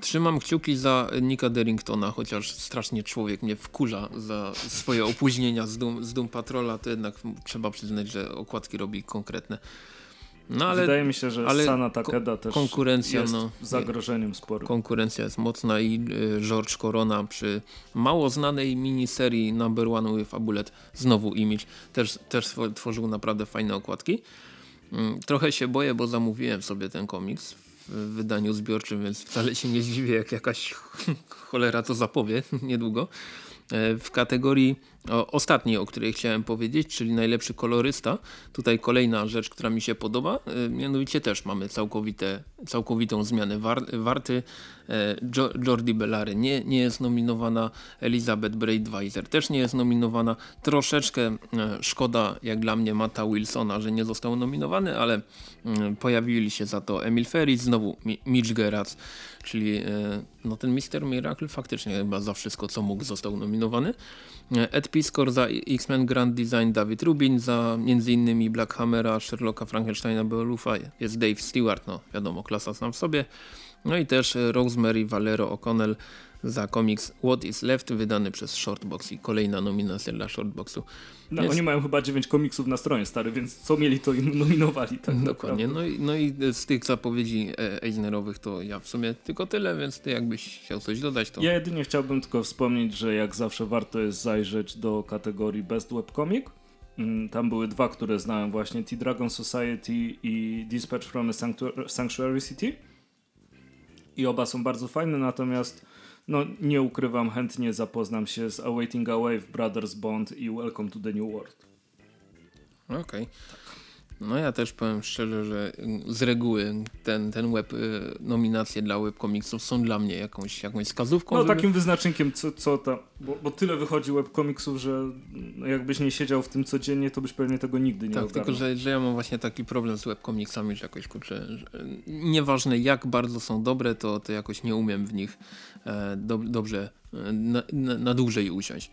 Trzymam kciuki za Nika Derringtona, chociaż strasznie człowiek mnie wkurza za swoje opóźnienia z Doom, z Doom Patrola, to jednak trzeba przyznać, że okładki robi konkretne. No, ale, Wydaje mi się, że ale Sana Takeda też konkurencja, jest no, zagrożeniem sporym. Konkurencja jest mocna i y, George Corona przy mało znanej miniserii Number One with a Bullet, znowu Image, też, też tworzył naprawdę fajne okładki. Mm, trochę się boję, bo zamówiłem sobie ten komiks w wydaniu zbiorczym, więc wcale się nie zdziwię, jak jakaś cholera to zapowie niedługo. E, w kategorii ostatniej, o której chciałem powiedzieć, czyli najlepszy kolorysta. Tutaj kolejna rzecz, która mi się podoba. E, mianowicie też mamy całkowite, całkowitą zmianę war, warty. E, Jordi Bellary nie, nie jest nominowana. Elizabeth Braidweiser też nie jest nominowana. Troszeczkę szkoda, jak dla mnie, Mata Wilsona, że nie został nominowany, ale mm, pojawili się za to Emil Ferris, znowu Mitch Gerac, czyli no ten Mister Miracle faktycznie chyba za wszystko, co mógł, został nominowany. Ed Piskor za X-Men Grand Design, David Rubin za m.in. Black Hammera, Sherlocka Frankensteina, Beowulfa, jest Dave Stewart, no wiadomo, klasa sam w sobie. No i też Rosemary Valero O'Connell za komiks What is Left wydany przez Shortbox i kolejna nominacja dla Shortboxu. No, Oni mają chyba 9 komiksów na stronie stary, więc co mieli to im nominowali. Tak Dokładnie. No i, no i z tych zapowiedzi e, Eisnerowych to ja w sumie tylko tyle, więc ty jakbyś chciał coś dodać to... Ja jedynie chciałbym tylko wspomnieć, że jak zawsze warto jest zajrzeć do kategorii Best Webcomic. Mm, tam były dwa, które znałem właśnie, T-Dragon Society i Dispatch from a Sanctuary City. I oba są bardzo fajne, natomiast no nie ukrywam, chętnie zapoznam się z Awaiting a Wave, Brothers Bond i Welcome to the New World. Okej. Okay. No ja też powiem szczerze, że z reguły ten, ten web, y, nominacje dla webkomiksów są dla mnie jakąś, jakąś wskazówką. No żeby... takim wyznacznikiem, co, co tam, bo, bo tyle wychodzi webkomiksów, że no, jakbyś nie siedział w tym codziennie, to byś pewnie tego nigdy nie Tak, ogarnął. tylko że, że ja mam właśnie taki problem z webkomiksami, że jakoś kurczę, że nieważne jak bardzo są dobre, to, to jakoś nie umiem w nich do, dobrze e, na, na, na dłużej usiąść.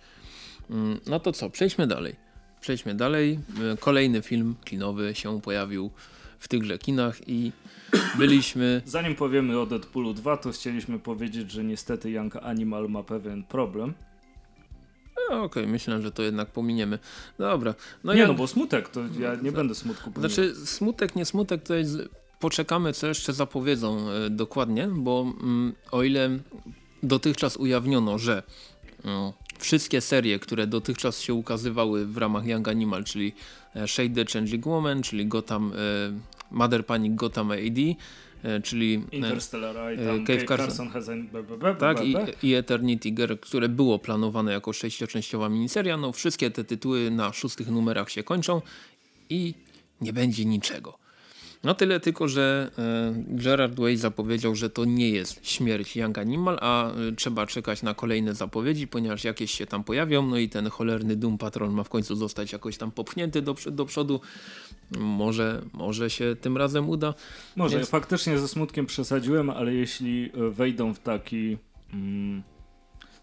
Mm, no to co, przejdźmy dalej. Przejdźmy dalej. E, kolejny film kinowy się pojawił w tychże kinach i byliśmy... Zanim powiemy o Deadpoolu 2, to chcieliśmy powiedzieć, że niestety Young Animal ma pewien problem. No, Okej, okay, myślę, że to jednak pominiemy. Dobra. No nie, ja... no bo smutek, to ja nie będę smutku pomijał. Znaczy smutek, nie smutek, to jest... Poczekamy, co jeszcze zapowiedzą e, dokładnie, bo mm, o ile dotychczas ujawniono, że mm, wszystkie serie, które dotychczas się ukazywały w ramach Young Animal, czyli e, Shade the Changing Woman, czyli Gotham, e, Mother Panic Gotham AD, czyli Interstellar, i tam Cave Carson, Carson has tak, i, i Eternity Girl, które było planowane jako sześcioczęściowa miniseria, no wszystkie te tytuły na szóstych numerach się kończą i nie będzie niczego. No tyle tylko, że e, Gerard Way zapowiedział, że to nie jest śmierć Young Animal, a e, trzeba czekać na kolejne zapowiedzi, ponieważ jakieś się tam pojawią, no i ten cholerny Doom Patrol ma w końcu zostać jakoś tam popchnięty do, do przodu. Może, może się tym razem uda. Może, Więc... faktycznie ze smutkiem przesadziłem, ale jeśli e, wejdą w taki... Mm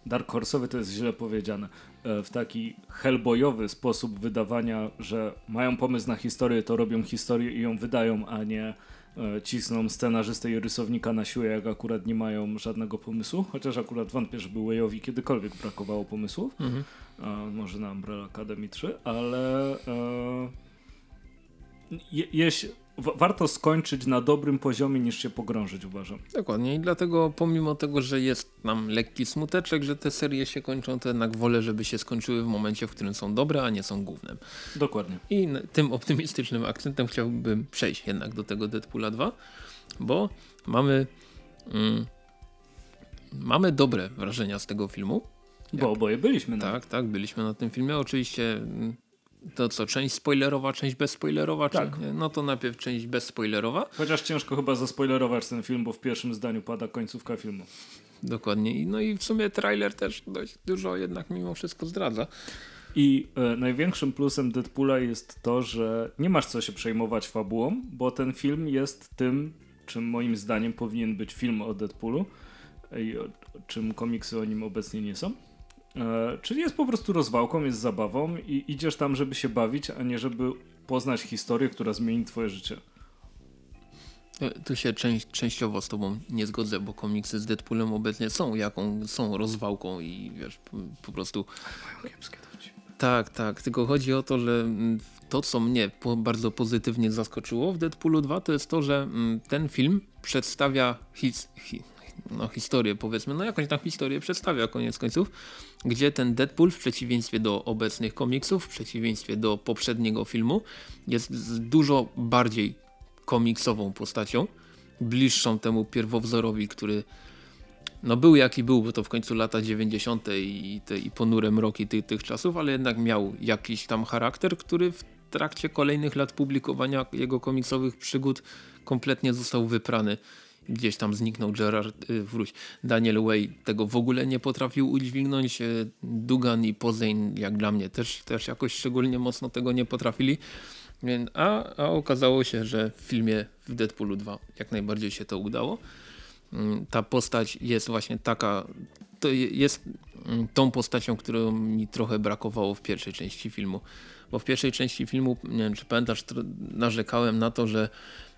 Dark Horse'owy to jest źle powiedziane, e, w taki hellboyowy sposób wydawania, że mają pomysł na historię, to robią historię i ją wydają, a nie e, cisną scenarzystę i rysownika na siłę, jak akurat nie mają żadnego pomysłu. Chociaż akurat wątpię, żeby Wayowi kiedykolwiek brakowało pomysłów. Mhm. może na Umbrella Academy 3, ale e, je, jeśli warto skończyć na dobrym poziomie niż się pogrążyć, uważam. Dokładnie i dlatego pomimo tego, że jest nam lekki smuteczek, że te serie się kończą, to jednak wolę, żeby się skończyły w momencie, w którym są dobre, a nie są głównym. Dokładnie. I tym optymistycznym akcentem chciałbym przejść jednak do tego Deadpoola 2, bo mamy mm, mamy dobre wrażenia z tego filmu. Bo oboje byliśmy na Tak, tak, byliśmy na tym filmie. Oczywiście mm, to co, część spoilerowa, część bezspoilerowa? Tak. Czy, no to najpierw część bezspoilerowa. Chociaż ciężko chyba zaspoilerować ten film, bo w pierwszym zdaniu pada końcówka filmu. Dokładnie. No i w sumie trailer też dość dużo jednak mimo wszystko zdradza. I e, największym plusem Deadpoola jest to, że nie masz co się przejmować fabułą, bo ten film jest tym, czym moim zdaniem powinien być film o Deadpoolu, i o, czym komiksy o nim obecnie nie są. E, czyli jest po prostu rozwałką, jest zabawą i idziesz tam, żeby się bawić, a nie żeby poznać historię, która zmieni twoje życie. E, tu się część, częściowo z tobą nie zgodzę, bo komiksy z Deadpoolem obecnie są jaką, są rozwałką i wiesz, po, po prostu... Mają kiepskie Tak, tak, tylko chodzi o to, że mm, to, co mnie po, bardzo pozytywnie zaskoczyło w Deadpoolu 2, to jest to, że mm, ten film przedstawia his, hi, no, historię powiedzmy, no jakąś tam historię przedstawia koniec końców, gdzie ten Deadpool w przeciwieństwie do obecnych komiksów, w przeciwieństwie do poprzedniego filmu jest dużo bardziej komiksową postacią, bliższą temu pierwowzorowi, który no był jaki był, bo to w końcu lata 90. i, te, i ponure mroki tych, tych czasów, ale jednak miał jakiś tam charakter, który w trakcie kolejnych lat publikowania jego komiksowych przygód kompletnie został wyprany gdzieś tam zniknął Gerard, y, wróć, Daniel Way tego w ogóle nie potrafił udźwignąć, y, Dugan i Pozein jak dla mnie też, też jakoś szczególnie mocno tego nie potrafili, a, a okazało się, że w filmie w Deadpoolu 2 jak najbardziej się to udało. Mm, ta postać jest właśnie taka, to jest mm, tą postacią, którą mi trochę brakowało w pierwszej części filmu. Bo w pierwszej części filmu, nie wiem czy pamiętasz, narzekałem na to, że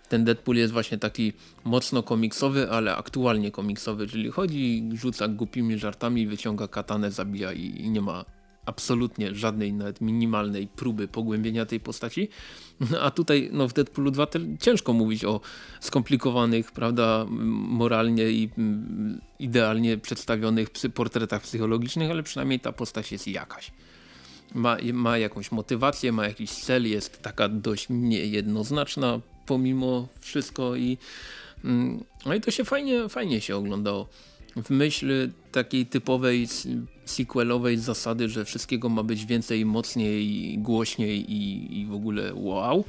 ten Deadpool jest właśnie taki mocno komiksowy, ale aktualnie komiksowy, czyli chodzi, rzuca głupimi żartami, wyciąga katanę, zabija i, i nie ma absolutnie żadnej nawet minimalnej próby pogłębienia tej postaci. A tutaj no, w Deadpoolu 2 ciężko mówić o skomplikowanych, prawda, moralnie i mm, idealnie przedstawionych portretach psychologicznych, ale przynajmniej ta postać jest jakaś. Ma, ma jakąś motywację, ma jakiś cel, jest taka dość niejednoznaczna, pomimo wszystko i mm, no i to się fajnie, fajnie się oglądało. W myśl takiej typowej sequelowej zasady, że wszystkiego ma być więcej, mocniej, głośniej i, i w ogóle wow,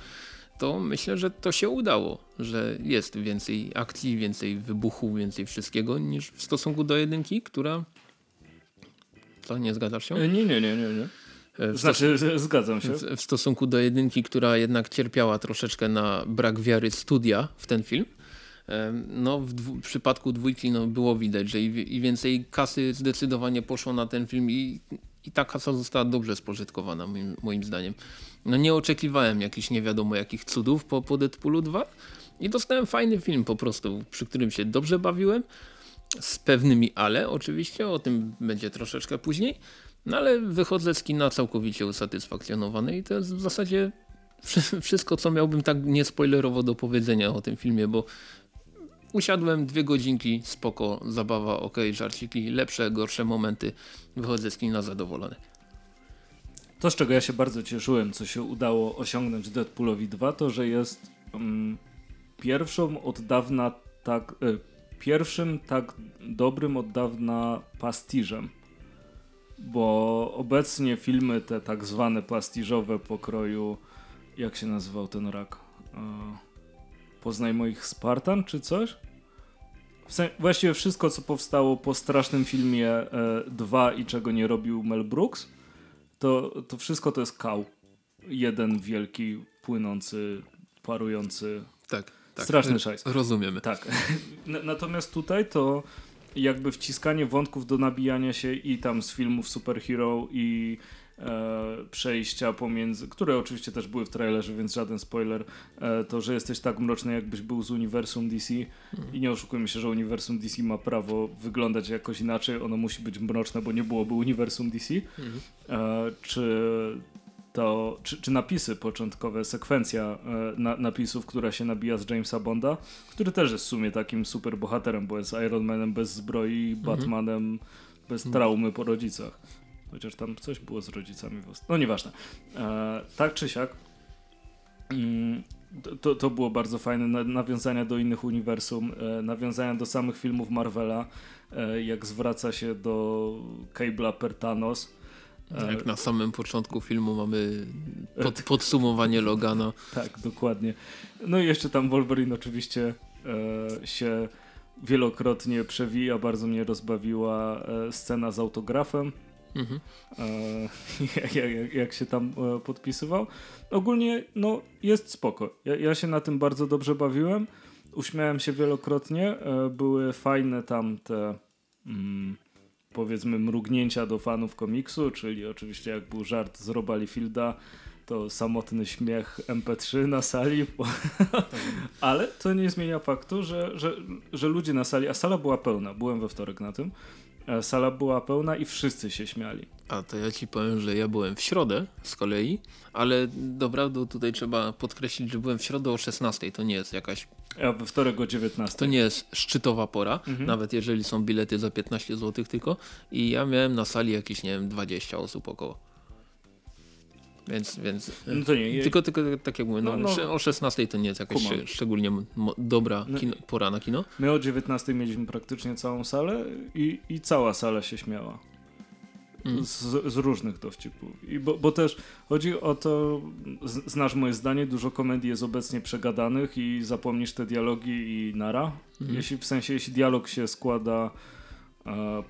to myślę, że to się udało, że jest więcej akcji, więcej wybuchów, więcej wszystkiego niż w stosunku do jedynki, która... Co, nie zgadzasz się? Nie, nie, nie, nie. nie. Znaczy, zgadzam się. W, w, stosunku do jedynki, która jednak cierpiała troszeczkę na brak wiary studia w ten film. No, w, w przypadku dwójki no, było widać, że i, i, więcej kasy zdecydowanie poszło na ten film i, i ta kasa została dobrze spożytkowana moim, moim zdaniem. No, nie oczekiwałem jakichś nie wiadomo jakich cudów po, po Deadpoolu 2 i dostałem fajny film po prostu, przy którym się dobrze bawiłem z pewnymi ale oczywiście, o tym będzie troszeczkę później. No ale wychodzę z kina całkowicie usatysfakcjonowany i to jest w zasadzie wszystko, co miałbym tak niespoilerowo do powiedzenia o tym filmie, bo usiadłem dwie godzinki, spoko, zabawa, ok, żarciki, lepsze, gorsze momenty, wychodzę z kina zadowolony. To, z czego ja się bardzo cieszyłem, co się udało osiągnąć Deadpoolowi 2, to, że jest um, pierwszą od dawna tak, y, pierwszym tak dobrym od dawna pastiżem bo obecnie filmy te tak zwane plastiżowe pokroju, jak się nazywał ten rak? Poznaj moich Spartan czy coś. właściwie wszystko, co powstało po strasznym filmie 2 e, i czego nie robił Mel Brooks, to, to wszystko to jest kał. Jeden wielki, płynący, parujący. Tak. tak. Straszny szajs. Rozumiemy. Tak. Natomiast tutaj to jakby wciskanie wątków do nabijania się i tam z filmów superhero i e, przejścia pomiędzy, które oczywiście też były w trailerze, więc żaden spoiler, e, to, że jesteś tak mroczny, jakbyś był z uniwersum DC mhm. i nie oszukujmy się, że uniwersum DC ma prawo wyglądać jakoś inaczej, ono musi być mroczne, bo nie byłoby uniwersum DC. Mhm. E, czy to, czy, czy, napisy początkowe, sekwencja e, na, napisów, która się nabija z Jamesa Bonda, który też jest w sumie takim super bohaterem, bo jest Iron Manem bez zbroi, mhm. Batmanem bez mhm. traumy po rodzicach. Chociaż tam coś było z rodzicami. No nieważne. E, tak czy siak, mm, to, to było bardzo fajne. Nawiązania do innych uniwersum, e, nawiązania do samych filmów Marvela, e, jak zwraca się do Cable'a per Thanos. E, jak na samym początku filmu mamy pod, podsumowanie Logana. tak, dokładnie. No i jeszcze tam Wolverine oczywiście e, się wielokrotnie przewija. Bardzo mnie rozbawiła e, scena z autografem. Mhm. jak, jak, jak, się tam e, podpisywał. Ogólnie no, jest spoko. Ja, ja, się na tym bardzo dobrze bawiłem. Uśmiałem się wielokrotnie. E, były fajne tam te mm, powiedzmy mrugnięcia do fanów komiksu, czyli oczywiście jak był żart z Roba Fielda, to samotny śmiech MP3 na sali, ale to nie zmienia faktu, że, że, że ludzie na sali, a sala była pełna, byłem we wtorek na tym, E, sala była pełna i wszyscy się śmiali. A to ja ci powiem, że ja byłem w środę z kolei, ale dobra, tutaj trzeba podkreślić, że byłem w środę o 16, to nie jest jakaś... Ja we wtorek o 19. To nie jest szczytowa pora, mhm. nawet jeżeli są bilety za 15 zł tylko i ja miałem na sali jakieś, nie wiem, 20 osób około. Więc, więc no to nie, tylko, tylko tak jak mówię, no, no, no, o 16 to nie jest jakaś kumam. szczególnie dobra no kino, pora na kino. My o 19 mieliśmy praktycznie całą salę i, i cała sala się śmiała. Mm. Z, z, różnych dowcipów. I bo, bo też chodzi o to, znasz moje zdanie, dużo komedii jest obecnie przegadanych i zapomnisz te dialogi i nara. Mm. Jeśli, w sensie, jeśli dialog się składa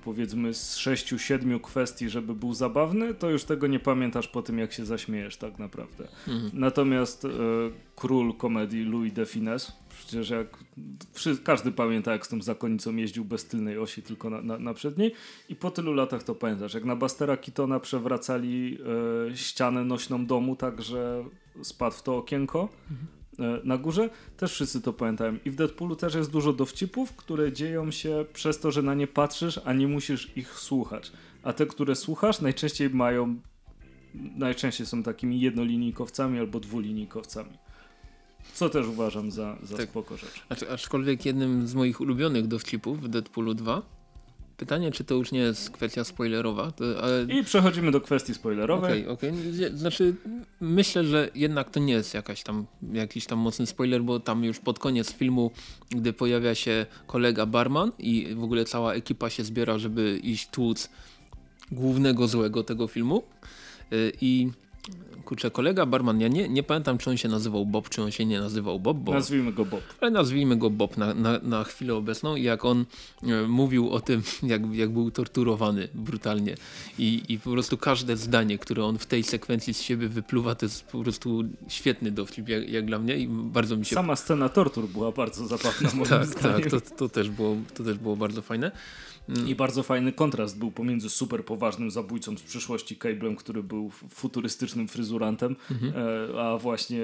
powiedzmy z sześciu, siedmiu kwestii, żeby był zabawny, to już tego nie pamiętasz po tym, jak się zaśmiejesz tak naprawdę. Mhm. Natomiast e, król komedii Louis de Finesse, przecież jak każdy pamięta, jak z tą zakonnicą jeździł bez tylnej osi, tylko na, na, na przedniej i po tylu latach to pamiętasz. Jak na Bastera Kitona przewracali e, ścianę nośną domu tak, że spadł w to okienko, mhm na górze, też wszyscy to pamiętają. I w Deadpoolu też jest dużo dowcipów, które dzieją się przez to, że na nie patrzysz, a nie musisz ich słuchać. A te, które słuchasz, najczęściej mają, najczęściej są takimi jednolinijkowcami albo dwulinijkowcami. Co też uważam za, za tak. spoko rzecz. Aczkolwiek jednym z moich ulubionych dowcipów w Deadpoolu 2 Pytanie, czy to już nie jest kwestia spoilerowa. To, ale... I przechodzimy do kwestii spoilerowej. Okej, okay, okay. Znaczy, myślę, że jednak to nie jest jakaś tam, jakiś tam mocny spoiler, bo tam już pod koniec filmu, gdy pojawia się kolega barman i w ogóle cała ekipa się zbiera, żeby iść tłuc głównego złego tego filmu. Y, I kurczę, kolega barman, ja nie, nie pamiętam czy on się nazywał Bob, czy on się nie nazywał Bob. Bo, nazwijmy go Bob. Ale nazwijmy go Bob na, na, na chwilę obecną i jak on e, mówił o tym, jak, jak był torturowany brutalnie I, i po prostu każde zdanie, które on w tej sekwencji z siebie wypluwa, to jest po prostu świetny dowcip jak, jak dla mnie i bardzo mi się... Sama scena tortur była bardzo zabawna moim tak, zdaniem. Tak, to, to, też było, to też było bardzo fajne. I bardzo fajny kontrast był pomiędzy super poważnym zabójcą z przyszłości Cablem, który był futurystycznym fryzurantem, mhm. E, a właśnie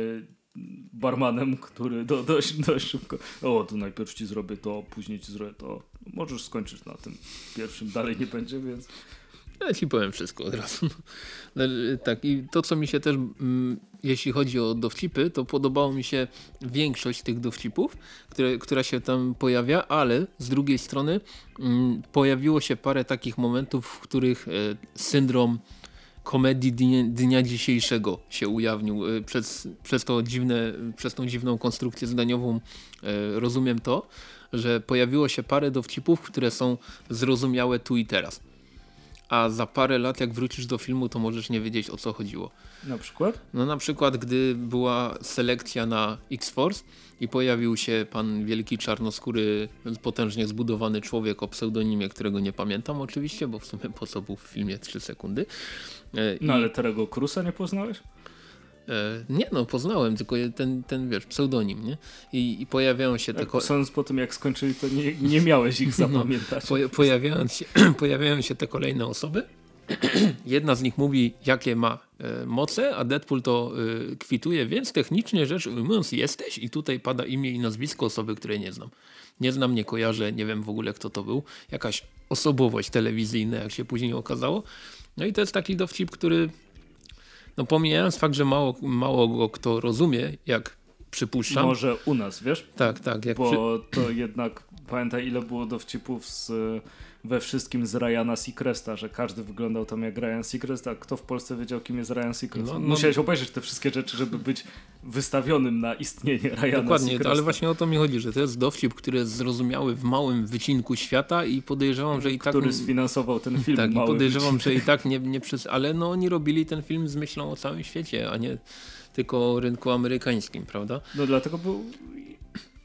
barmanem, który do, dość, dość szybko o, tu najpierw ci zrobię to, później ci zrobię to. Możesz skończyć na tym pierwszym, dalej nie będzie, więc ja ci powiem wszystko od razu. No, tak, i to co mi się też, mm, jeśli chodzi o dowcipy, to podobało mi się większość tych dowcipów, które, która się tam pojawia, ale z drugiej strony mm, pojawiło się parę takich momentów, w których e, syndrom komedii dnia, dnia, dzisiejszego się ujawnił. E, przez, przez, to dziwne, przez tą dziwną konstrukcję zdaniową e, rozumiem to, że pojawiło się parę dowcipów, które są zrozumiałe tu i teraz a za parę lat jak wrócisz do filmu, to możesz nie wiedzieć o co chodziło. Na przykład? No na przykład, gdy była selekcja na X-Force i pojawił się pan wielki czarnoskóry, potężnie zbudowany człowiek o pseudonimie, którego nie pamiętam oczywiście, bo w sumie po co był w filmie 3 sekundy. E, no I... ale Terego Cruza nie poznałeś? E, nie no, poznałem, tylko ten, ten wiesz, pseudonim, nie? I, i pojawiają się tak, te... Sądząc po tym, jak skończyli, to nie, nie miałeś ich no, zapamiętać. No, po, pojawiają, się, pojawiają się te kolejne osoby. Jedna z nich mówi, jakie ma e, moce, a Deadpool to e, kwituje, więc technicznie rzecz ujmując jesteś i tutaj pada imię i nazwisko osoby, której nie znam. Nie znam, nie kojarzę, nie wiem w ogóle kto to był. Jakaś osobowość telewizyjna, jak się później okazało. No i to jest taki dowcip, który no pomijając fakt, że mało, mało go kto rozumie, jak przypuszczam. Może u nas, wiesz? Tak, tak. Jak bo przy... to jednak, pamiętaj ile było dowcipów z we wszystkim z Ryana Seacresta, że każdy wyglądał tam jak Ryan Seacrest, a kto w Polsce wiedział, kim jest Ryan Seacrest? No, no, Musiałeś obejrzeć te wszystkie rzeczy, żeby być wystawionym na istnienie Ryana Dokładnie, Seacresta. ale właśnie o to mi chodzi, że to jest dowcip, który jest zrozumiały w małym wycinku świata i podejrzewam, że i tak... Który sfinansował ten film. Tak, i podejrzewam, że i tak nie, nie przez... Ale no oni robili ten film z myślą o całym świecie, a nie tylko o rynku amerykańskim, prawda? No dlatego był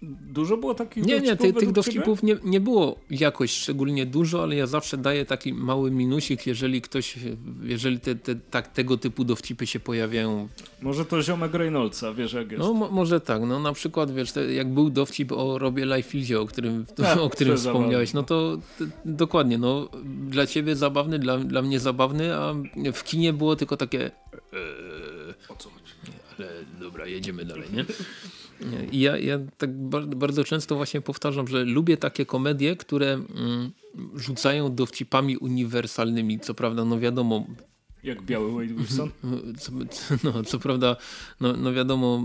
Dużo było takich Nie, nie, ty, tych dowcipów nie, nie było jakoś szczególnie dużo, ale ja zawsze daję taki mały minusik, jeżeli ktoś, jeżeli te, te, tak, tego typu dowcipy się pojawiają. Może to ziomek Reynoldsa, wiesz jak jest. No mo, może tak, no na przykład wiesz, te, jak był dowcip o Robie Lifefieldzie, o którym, tak, o którym wspomniałeś, no to dokładnie, no dla ciebie zabawny, dla, dla mnie zabawny, a w kinie było tylko takie e, o co chodzi? Ale dobra, jedziemy dalej, nie? Ja, ja tak bardzo często właśnie powtarzam, że lubię takie komedie, które mm, rzucają dowcipami uniwersalnymi. Co prawda, no wiadomo, jak biały Wade Wilson? Co, no, co prawda, no, no wiadomo,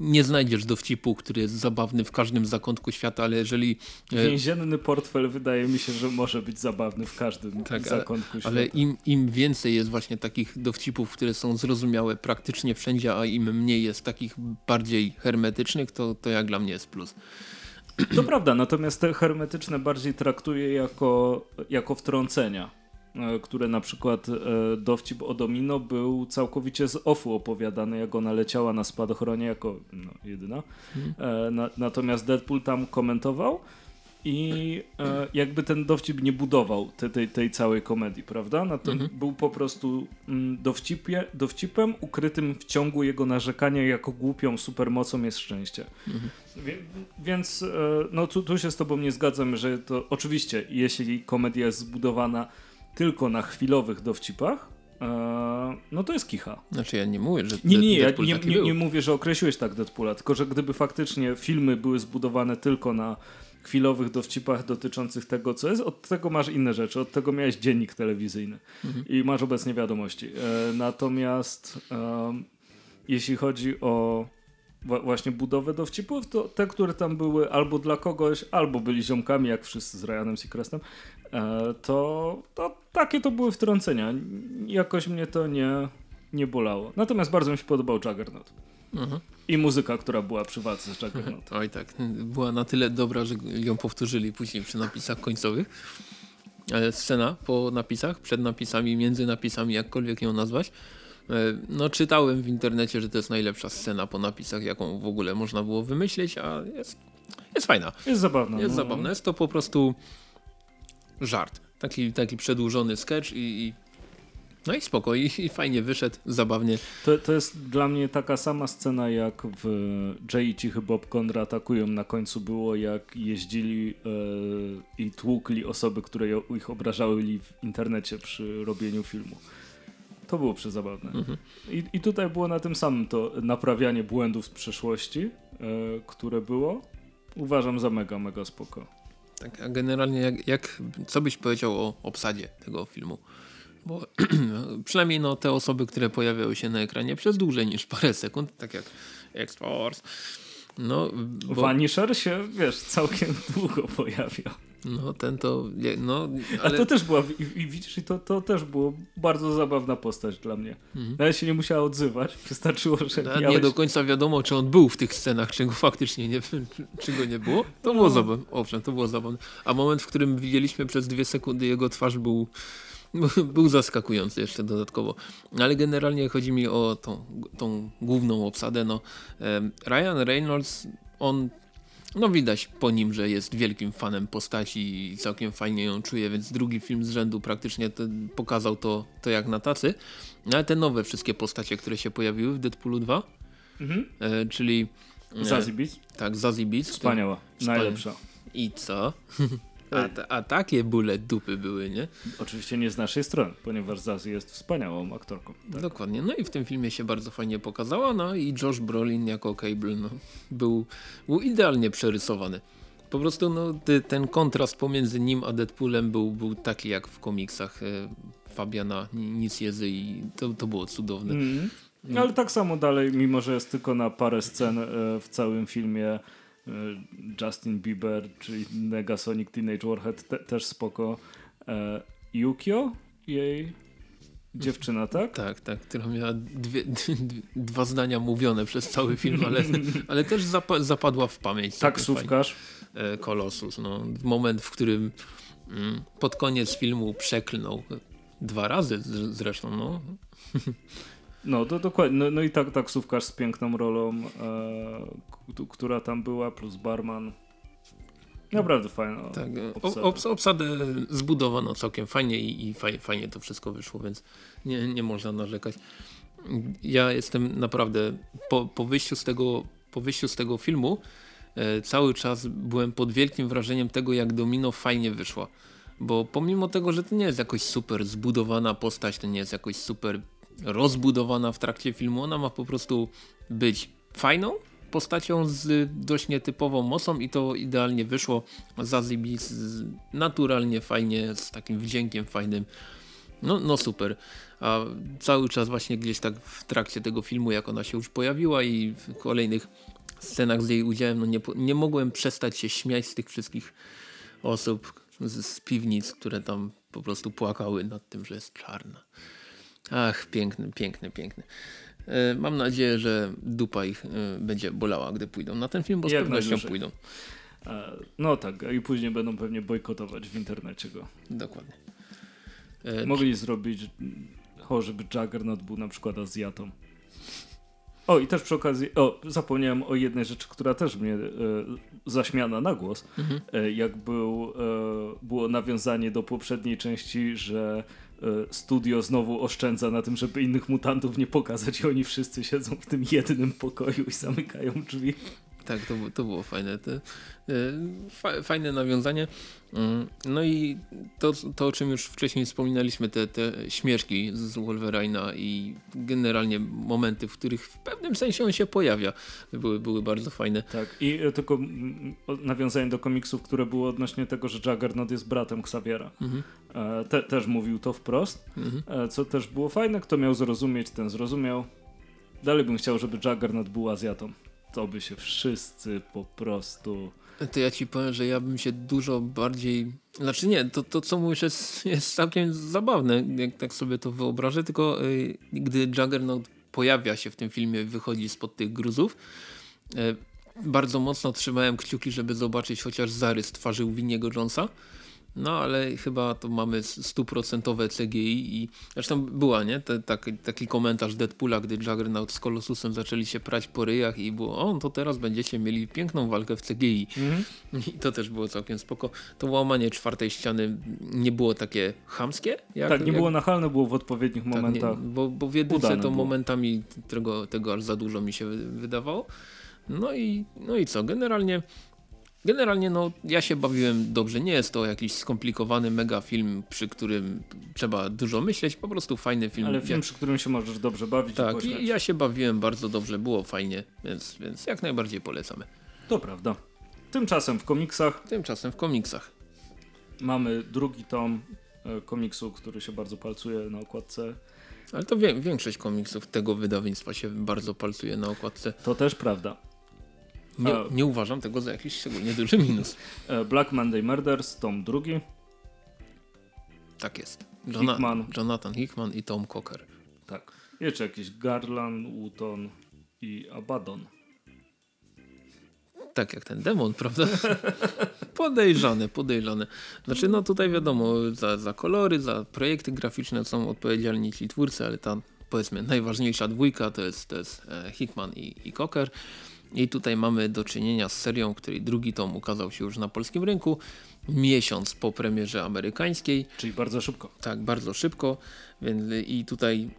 nie znajdziesz dowcipu, który jest zabawny w każdym zakątku świata, ale jeżeli... E, Więzienny portfel wydaje mi się, że może być zabawny w każdym tak, zakątku ale, świata. Ale im, im więcej jest właśnie takich dowcipów, które są zrozumiałe praktycznie wszędzie, a im mniej jest takich bardziej hermetycznych, to, to jak dla mnie jest plus. To prawda, natomiast te hermetyczne bardziej traktuję jako, jako wtrącenia które na przykład e, dowcip o Domino był całkowicie z offu opowiadany, jak ona leciała na spadochronie jako no, jedyna. Mhm. Na, natomiast Deadpool tam komentował i e, jakby ten dowcip nie budował te, tej, tej całej komedii, prawda? Na to mhm. Był po prostu mm, dowcipie, dowcipem ukrytym w ciągu jego narzekania, jako głupią supermocą jest szczęście. Mhm. Wie, więc e, no tu, tu się z tobą nie zgadzam, że to oczywiście, jeśli komedia jest zbudowana tylko na chwilowych dowcipach, e, no to jest kicha. Znaczy ja nie mówię, że Nie, nie, ja nie, nie, nie, mówię, że określiłeś tak Deadpoola, tylko że gdyby faktycznie filmy były zbudowane tylko na chwilowych dowcipach dotyczących tego, co jest, od tego masz inne rzeczy. Od tego miałeś dziennik telewizyjny mhm. i masz obecnie wiadomości. E, natomiast jeśli chodzi o właśnie budowę dowcipów, to te, które tam były albo dla kogoś, albo byli ziomkami, jak wszyscy z Ryanem Seacrestem, to, to takie to były wtrącenia. Jakoś mnie to nie, nie bolało. Natomiast bardzo mi się podobał Juggernaut. Mhm. I muzyka, która była przy walce z Juggernaut. Oj tak, była na tyle dobra, że ją powtórzyli później przy napisach końcowych. Ale scena po napisach, przed napisami, między napisami, jakkolwiek ją nazwać, E, no czytałem w internecie, że to jest najlepsza scena po napisach, jaką w ogóle można było wymyślić, a jest, jest fajna. Jest zabawna. Jest no. zabawna. Jest to po prostu żart. Taki, taki przedłużony sketch i, i no i spoko, i, i, fajnie wyszedł, zabawnie. To, to jest dla mnie taka sama scena jak w Jay i Cichy Bob kontratakują na końcu było, jak jeździli e, i tłukli osoby, które ich obrażały w internecie przy robieniu filmu. To było przezabawne. Mhm. I, I tutaj było na tym samym to naprawianie błędów z przeszłości, e, które było. Uważam za mega, mega spoko. Tak, a generalnie jak, jak, co byś powiedział o obsadzie tego filmu? Bo przynajmniej no, te osoby, które pojawiały się na ekranie przez dłużej niż parę sekund, tak jak X-Force. No, bo... Vanisher się, wiesz, całkiem długo pojawiał. No ten to, no... Ale... A to też była, i, widzisz, to, to też było bardzo zabawna postać dla mnie. Mhm. Nawet się nie musiała odzywać, wystarczyło, że Nawet miałeś... Nie do końca wiadomo, czy on był w tych scenach, czy go faktycznie nie, czy go nie było. To było no. zabawne, owszem, to było zabawne. A moment, w którym widzieliśmy przez dwie sekundy jego twarz był był zaskakujący jeszcze dodatkowo. Ale generalnie chodzi mi o tą, tą główną obsadę. No, Ryan Reynolds, on no widać po nim, że jest wielkim fanem postaci i całkiem fajnie ją czuje, więc drugi film z rzędu praktycznie pokazał to, to jak na tacy. Ale te nowe wszystkie postacie, które się pojawiły w Deadpoolu 2, mhm. e, czyli... E, Zazie Beats? Tak, Zazie Beats. Wspaniała, najlepsza. I co? A, a, takie bóle dupy były, nie? Oczywiście nie z naszej strony, ponieważ Zazie jest wspaniałą aktorką. Tak. Dokładnie. No i w tym filmie się bardzo fajnie pokazała, no i Josh Brolin jako Cable no, był, był idealnie przerysowany. Po prostu no, ten kontrast pomiędzy nim a Deadpoolem był, był taki jak w komiksach e, Fabiana Niciezy i to, to było cudowne. Mm. Ale tak samo dalej, mimo że jest tylko na parę scen e, w całym filmie, Justin Bieber, czyli Negasonic Teenage Warhead te, też spoko. E, Yukio, jej dziewczyna, tak? Tak, tak, która miała dwie, dwa zdania mówione przez cały film, ale, ale też zapa zapadła w pamięć. Taksówkarz. E, Kolosus, no. Moment, w którym mm, pod koniec filmu przeklnął dwa razy zresztą, no. No, to dokładnie. No, no i tak taksówkarz z piękną rolą, e, która tam była, plus barman. Naprawdę fajna. Tak, obsadę. obsadę zbudowano całkiem fajnie i, i fajnie, fajnie to wszystko wyszło, więc nie, nie można narzekać. Ja jestem naprawdę po, po, wyjściu, z tego, po wyjściu z tego filmu e, cały czas byłem pod wielkim wrażeniem tego, jak Domino fajnie wyszła. Bo pomimo tego, że to nie jest jakoś super zbudowana postać, to nie jest jakoś super rozbudowana w trakcie filmu. Ona ma po prostu być fajną postacią z dość nietypową mocą i to idealnie wyszło. Zazie z naturalnie fajnie, z takim wdziękiem fajnym. No, no super. A cały czas właśnie gdzieś tak w trakcie tego filmu, jak ona się już pojawiła i w kolejnych scenach z jej udziałem, no nie, nie mogłem przestać się śmiać z tych wszystkich osób z, z piwnic, które tam po prostu płakały nad tym, że jest czarna. Ach, piękny, piękny, piękny. E, mam nadzieję, że dupa ich e, będzie bolała, gdy pójdą na ten film, bo z Jak pewnością pójdą. E, no tak, i później będą pewnie bojkotować w internecie go. Dokładnie. Mogli czy... zrobić, o, żeby Juggernaut był na przykład Azjatą. O, i też przy okazji, o, zapomniałem o jednej rzeczy, która też mnie e, zaśmiana na głos. Mhm. E, jak był, e, było nawiązanie do poprzedniej części, że studio znowu oszczędza na tym, żeby innych mutantów nie pokazać i oni wszyscy siedzą w tym jednym pokoju i zamykają drzwi. Tak, to, to było fajne. Te, e, fajne nawiązanie. Mm, no i to, to, o czym już wcześniej wspominaliśmy, te, te śmieszki z Wolverina i generalnie momenty, w których w pewnym sensie on się pojawia, były, były bardzo fajne. Tak, i e, tylko nawiązanie do komiksów, które było odnośnie tego, że Juggernaut jest bratem Xaviera. Mhm. Te, też mówił to wprost, mhm. co też było fajne. Kto miał zrozumieć, ten zrozumiał. Dalej bym chciał, żeby Juggernaut był Azjatą to by się wszyscy po prostu... To ja ci powiem, że ja bym się dużo bardziej... Znaczy nie, to, to co mówisz jest, jest całkiem zabawne, jak tak sobie to wyobrażę, tylko y, gdy Juggernaut pojawia się w tym filmie, wychodzi spod tych gruzów, y, bardzo mocno trzymałem kciuki, żeby zobaczyć chociaż zarys twarzy Winiego Jonesa, no ale chyba to mamy stuprocentowe CGI i zresztą była, nie? Te, taki, taki komentarz Deadpoola, gdy Juggernaut z Colossusem zaczęli się prać po ryjach i było, o to teraz będziecie mieli piękną walkę w CGI. Mm -hmm. I to też było całkiem spoko. To łamanie czwartej ściany nie było takie chamskie? Jak, tak, nie jak... było nachalne, było w odpowiednich tak, momentach. Nie, bo, bo w jedynce to było. momentami tego, tego aż za dużo mi się wydawało. No i, no i co? Generalnie Generalnie no, ja się bawiłem dobrze. Nie jest to jakiś skomplikowany mega film, przy którym trzeba dużo myśleć. Po prostu fajny film. Ale film, jak... przy którym się możesz dobrze bawić. Tak, i, i ja się bawiłem bardzo dobrze. Było fajnie, więc, więc jak najbardziej polecamy. To prawda. Tymczasem w komiksach. Tymczasem w komiksach. Mamy drugi tom e, komiksu, który się bardzo palcuje na okładce. Ale to wie, większość komiksów tego wydawnictwa się bardzo palcuje na okładce. To też prawda. Nie, nie, uważam tego za jakiś szczególnie duży minus. E, Black Monday Murders, tom drugi. Tak jest. Jona Hickman. Jonathan Hickman i Tom Cocker. Tak. Jeszcze jakiś Garland, Wooton i Abaddon. Tak jak ten demon, prawda? podejrzane, podejrzane. Znaczy no tutaj wiadomo, za, za kolory, za projekty graficzne są odpowiedzialni ci twórcy, ale ta powiedzmy najważniejsza dwójka to jest, to jest e, Hickman i, i Cocker. I tutaj mamy do czynienia z serią, której drugi tom ukazał się już na polskim rynku miesiąc po premierze amerykańskiej. Czyli bardzo szybko. Tak, bardzo szybko. Więc I tutaj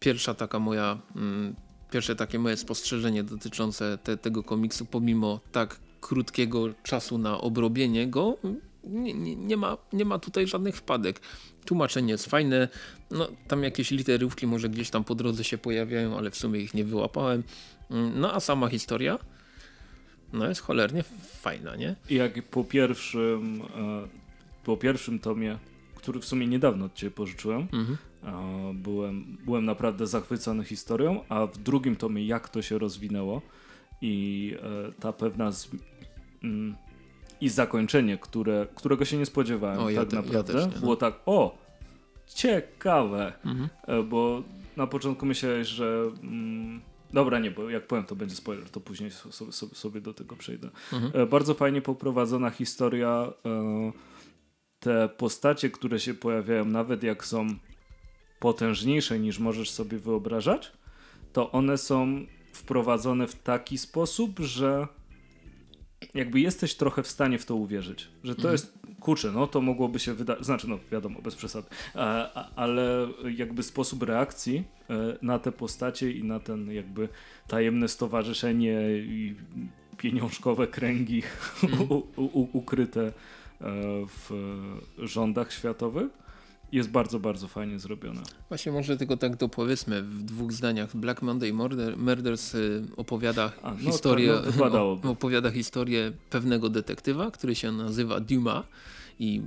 pierwsza taka moja, mm, pierwsze takie moje spostrzeżenie dotyczące te, tego komiksu, pomimo tak krótkiego czasu na obrobienie go, nie, nie, nie, ma, nie ma tutaj żadnych wpadek. Tłumaczenie jest fajne, no tam jakieś literówki może gdzieś tam po drodze się pojawiają, ale w sumie ich nie wyłapałem. Mm, no a sama historia no jest cholernie fajna, nie? Jak po pierwszym, e, po pierwszym tomie, który w sumie niedawno od ciebie pożyczyłem, mhm. byłem, byłem naprawdę zachwycony historią, a w drugim tomie jak to się rozwinęło i e, ta pewna z, mm, i zakończenie, które, którego się nie spodziewałem o, tak ja naprawdę, ja było no. tak, o, ciekawe, mhm. E, bo na początku myślałeś, że mm, Dobra, nie, bo jak powiem, to będzie spoiler, to później sobie, sobie, sobie do tego przejdę. Mhm. E, bardzo fajnie poprowadzona historia. E, te postacie, które się pojawiają, nawet jak są potężniejsze niż możesz sobie wyobrażać, to one są wprowadzone w taki sposób, że jakby jesteś trochę w stanie w to uwierzyć, że to mhm. jest kurczę, no to mogłoby się wydarzyć, znaczy no wiadomo, bez przesady, ale jakby sposób reakcji e, na te postacie i na ten jakby tajemne stowarzyszenie i pieniążkowe kręgi u, u, ukryte e, w rządach światowych jest bardzo, bardzo fajnie zrobiona. Właśnie może tylko tak dopowiedzmy w dwóch zdaniach. Black Monday Murder, Murders y, opowiada, A, no, historię, no, opowiada historię pewnego detektywa, który się nazywa Duma i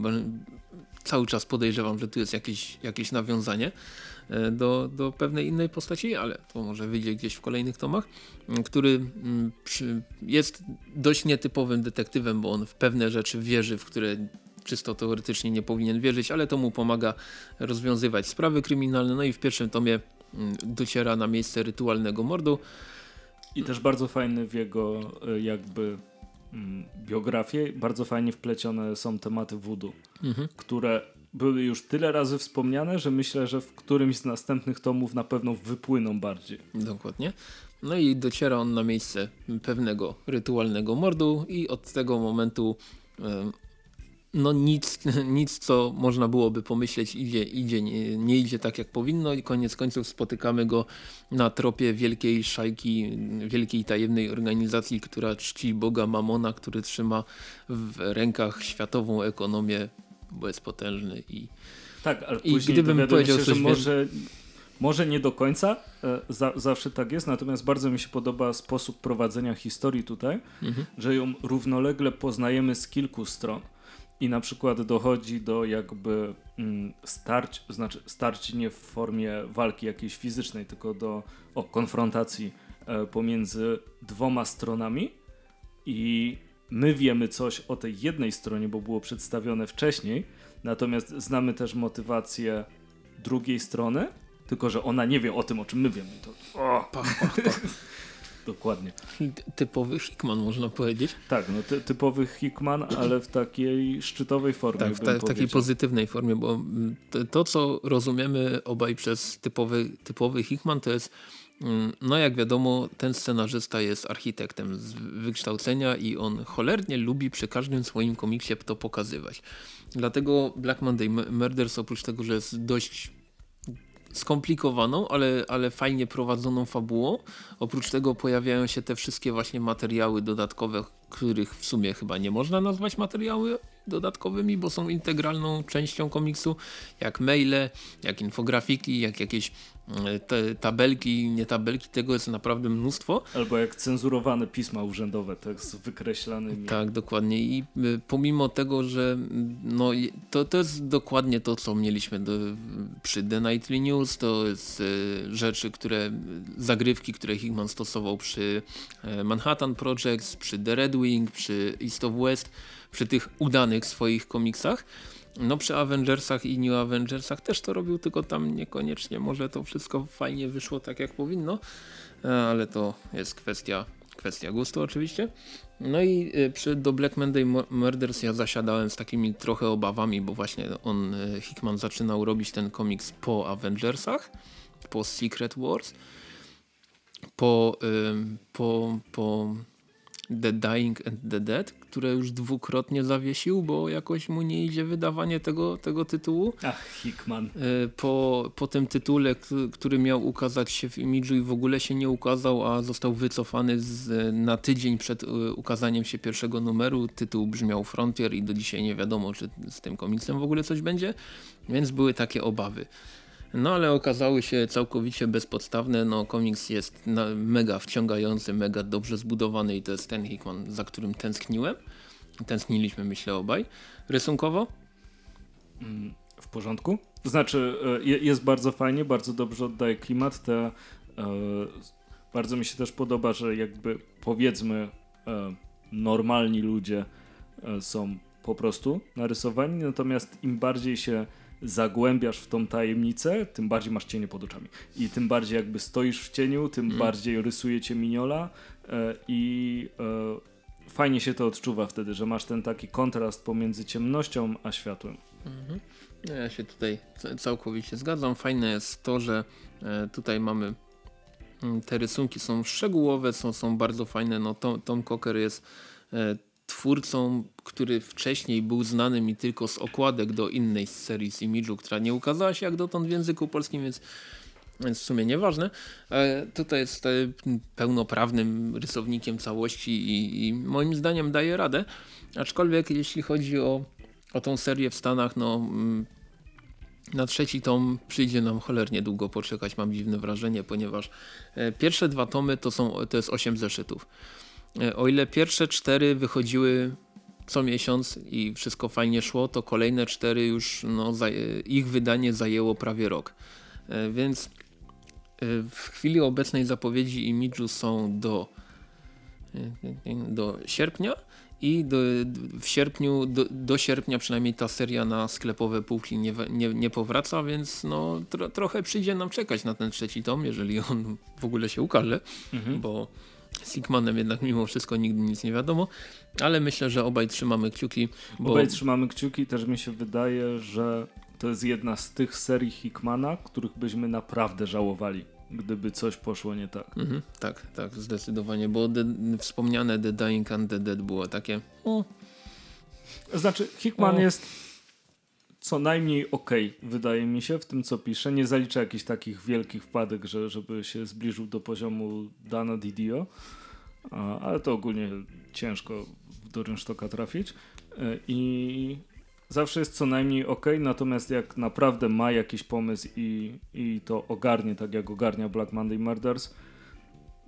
cały czas podejrzewam, że tu jest jakieś, jakieś nawiązanie e, do, do pewnej innej postaci, ale to może wyjdzie gdzieś w kolejnych tomach, który jest dość nietypowym detektywem, bo on w pewne rzeczy wierzy, w które czysto teoretycznie nie powinien wierzyć, ale to mu pomaga rozwiązywać sprawy kryminalne. No i w pierwszym tomie dociera na miejsce rytualnego mordu. I też bardzo fajny w jego e, jakby biografię, bardzo fajnie wplecione są tematy voodoo, mhm. które były już tyle razy wspomniane, że myślę, że w którymś z następnych tomów na pewno wypłyną bardziej. Dokładnie. No i dociera on na miejsce pewnego rytualnego mordu i od tego momentu no nic, nic, co można byłoby pomyśleć idzie, idzie nie, nie, idzie tak jak powinno i koniec końców spotykamy go na tropie wielkiej szajki, wielkiej tajemnej organizacji, która czci Boga Mamona, który trzyma w rękach światową ekonomię, bo jest potężny i tak, ale i gdybym powiedział się, coś że może, może nie do końca, e, za, zawsze tak jest, natomiast bardzo mi się podoba sposób prowadzenia historii tutaj, mhm. że ją równolegle poznajemy z kilku stron i na przykład dochodzi do jakby mm, starć, znaczy starć nie w formie walki jakiejś fizycznej, tylko do o, konfrontacji e, pomiędzy dwoma stronami i my wiemy coś o tej jednej stronie, bo było przedstawione wcześniej, natomiast znamy też motywację drugiej strony, tylko że ona nie wie o tym, o czym my wiemy. To... O, pach, pach, pach. Dokładnie. Typowy Hickman można powiedzieć. Tak, no ty, typowy Hickman, ale w takiej szczytowej formie. Tak, w, ta, w takiej pozytywnej formie, bo mm, to, co rozumiemy obaj przez typowy, typowy Hickman to jest mm, no jak wiadomo, ten scenarzysta jest architektem z wykształcenia i on cholernie lubi przy każdym swoim komiksie to pokazywać. Dlatego Black Monday Murders oprócz tego, że jest dość skomplikowaną, ale, ale fajnie prowadzoną fabułą. Oprócz tego pojawiają się te wszystkie właśnie materiały dodatkowe, których w sumie chyba nie można nazwać materiały dodatkowymi, bo są integralną częścią komiksu, jak maile, jak infografiki, jak jakieś te tabelki, nie tabelki, tego jest naprawdę mnóstwo. Albo jak cenzurowane pisma urzędowe, tak z wykreślanymi. Tak, dokładnie i e, pomimo tego, że no, to, to jest dokładnie to, co mieliśmy do, przy The Nightly News, to jest e, rzeczy, które, zagrywki, które Hickman stosował przy Manhattan Projects, przy The Red Wing, przy East of West, przy tych udanych swoich komiksach. No przy Avengersach i New Avengersach też to robił, tylko tam niekoniecznie może to wszystko fajnie wyszło tak jak powinno, e, ale to jest kwestia kwestia gustu oczywiście. No i y, przy do Black Monday Murders ja zasiadałem z takimi trochę obawami, bo właśnie on, y, Hickman zaczynał robić ten komiks po Avengersach, po Secret Wars, po, po, po The Dying and the Dead, które już dwukrotnie zawiesił, bo jakoś mu nie idzie wydawanie tego, tego tytułu. Ach, Hickman. E, po, po tym tytule, który miał ukazać się w imidżu i w ogóle się nie ukazał, a został wycofany z, na tydzień przed e, ukazaniem się pierwszego numeru. Tytuł brzmiał Frontier i do dzisiaj nie wiadomo, czy z tym komiksem w ogóle coś będzie, więc były takie obawy. No ale okazały się całkowicie bezpodstawne. No komiks jest mega wciągający, mega dobrze zbudowany i to jest ten Hickman, za którym tęskniłem. Tęskniliśmy myślę obaj. Rysunkowo? Mm, w porządku. Znaczy e, jest bardzo fajnie, bardzo dobrze oddaje klimat. Te, e, bardzo mi się też podoba, że jakby powiedzmy e, normalni ludzie są po prostu narysowani, natomiast im bardziej się zagłębiasz w tą tajemnicę, tym bardziej masz cienie pod oczami. I tym bardziej jakby stoisz w cieniu, tym mm. bardziej rysuje cię miniola e, i e, fajnie się to odczuwa wtedy, że masz ten taki kontrast pomiędzy ciemnością a światłem. Mhm. No ja się tutaj całkowicie zgadzam. Fajne jest to, że e, tutaj mamy mm, te rysunki są szczegółowe, są, są bardzo fajne. No, Tom, Tom Cocker jest twórcą, który wcześniej był znany mi tylko z okładek do innej serii z Image'u, która nie ukazała się jak dotąd w języku polskim, więc, więc w sumie nieważne. E, tutaj jest e, pełnoprawnym rysownikiem całości i, i, moim zdaniem daje radę. Aczkolwiek jeśli chodzi o, o tą serię w Stanach, no mm, na trzeci tom przyjdzie nam cholernie długo poczekać, mam dziwne wrażenie, ponieważ e, pierwsze dwa tomy to, są, to jest osiem zeszytów. E, o ile pierwsze cztery wychodziły co miesiąc i wszystko fajnie szło, to kolejne cztery już no, ich wydanie zajęło prawie rok. E, więc e, w chwili obecnej zapowiedzi imidżu są do, do sierpnia i do, w sierpniu, do, do, sierpnia przynajmniej ta seria na sklepowe półki nie, nie, nie powraca, więc no, tro, trochę przyjdzie nam czekać na ten trzeci tom, jeżeli on w ogóle się ukaże, mhm. bo Sigmanem jednak mimo wszystko nigdy nic nie wiadomo, ale myślę, że obaj trzymamy kciuki. Bo... Obaj trzymamy kciuki, też mi się wydaje, że to jest jedna z tych serii Hickmana, których byśmy naprawdę żałowali, gdyby coś poszło nie tak. Mhm, tak, tak, zdecydowanie, bo the, wspomniane The Dying and the Dead było takie... O. Znaczy, Hickman o. jest co najmniej ok, wydaje mi się, w tym co pisze. Nie zalicza jakichś takich wielkich wpadek, że, żeby się zbliżył do poziomu Dana Didio, ale to ogólnie ciężko do rynsztoka trafić. E, I zawsze jest co najmniej ok, natomiast jak naprawdę ma jakiś pomysł i, i to ogarnie, tak jak ogarnia Black Monday Murders,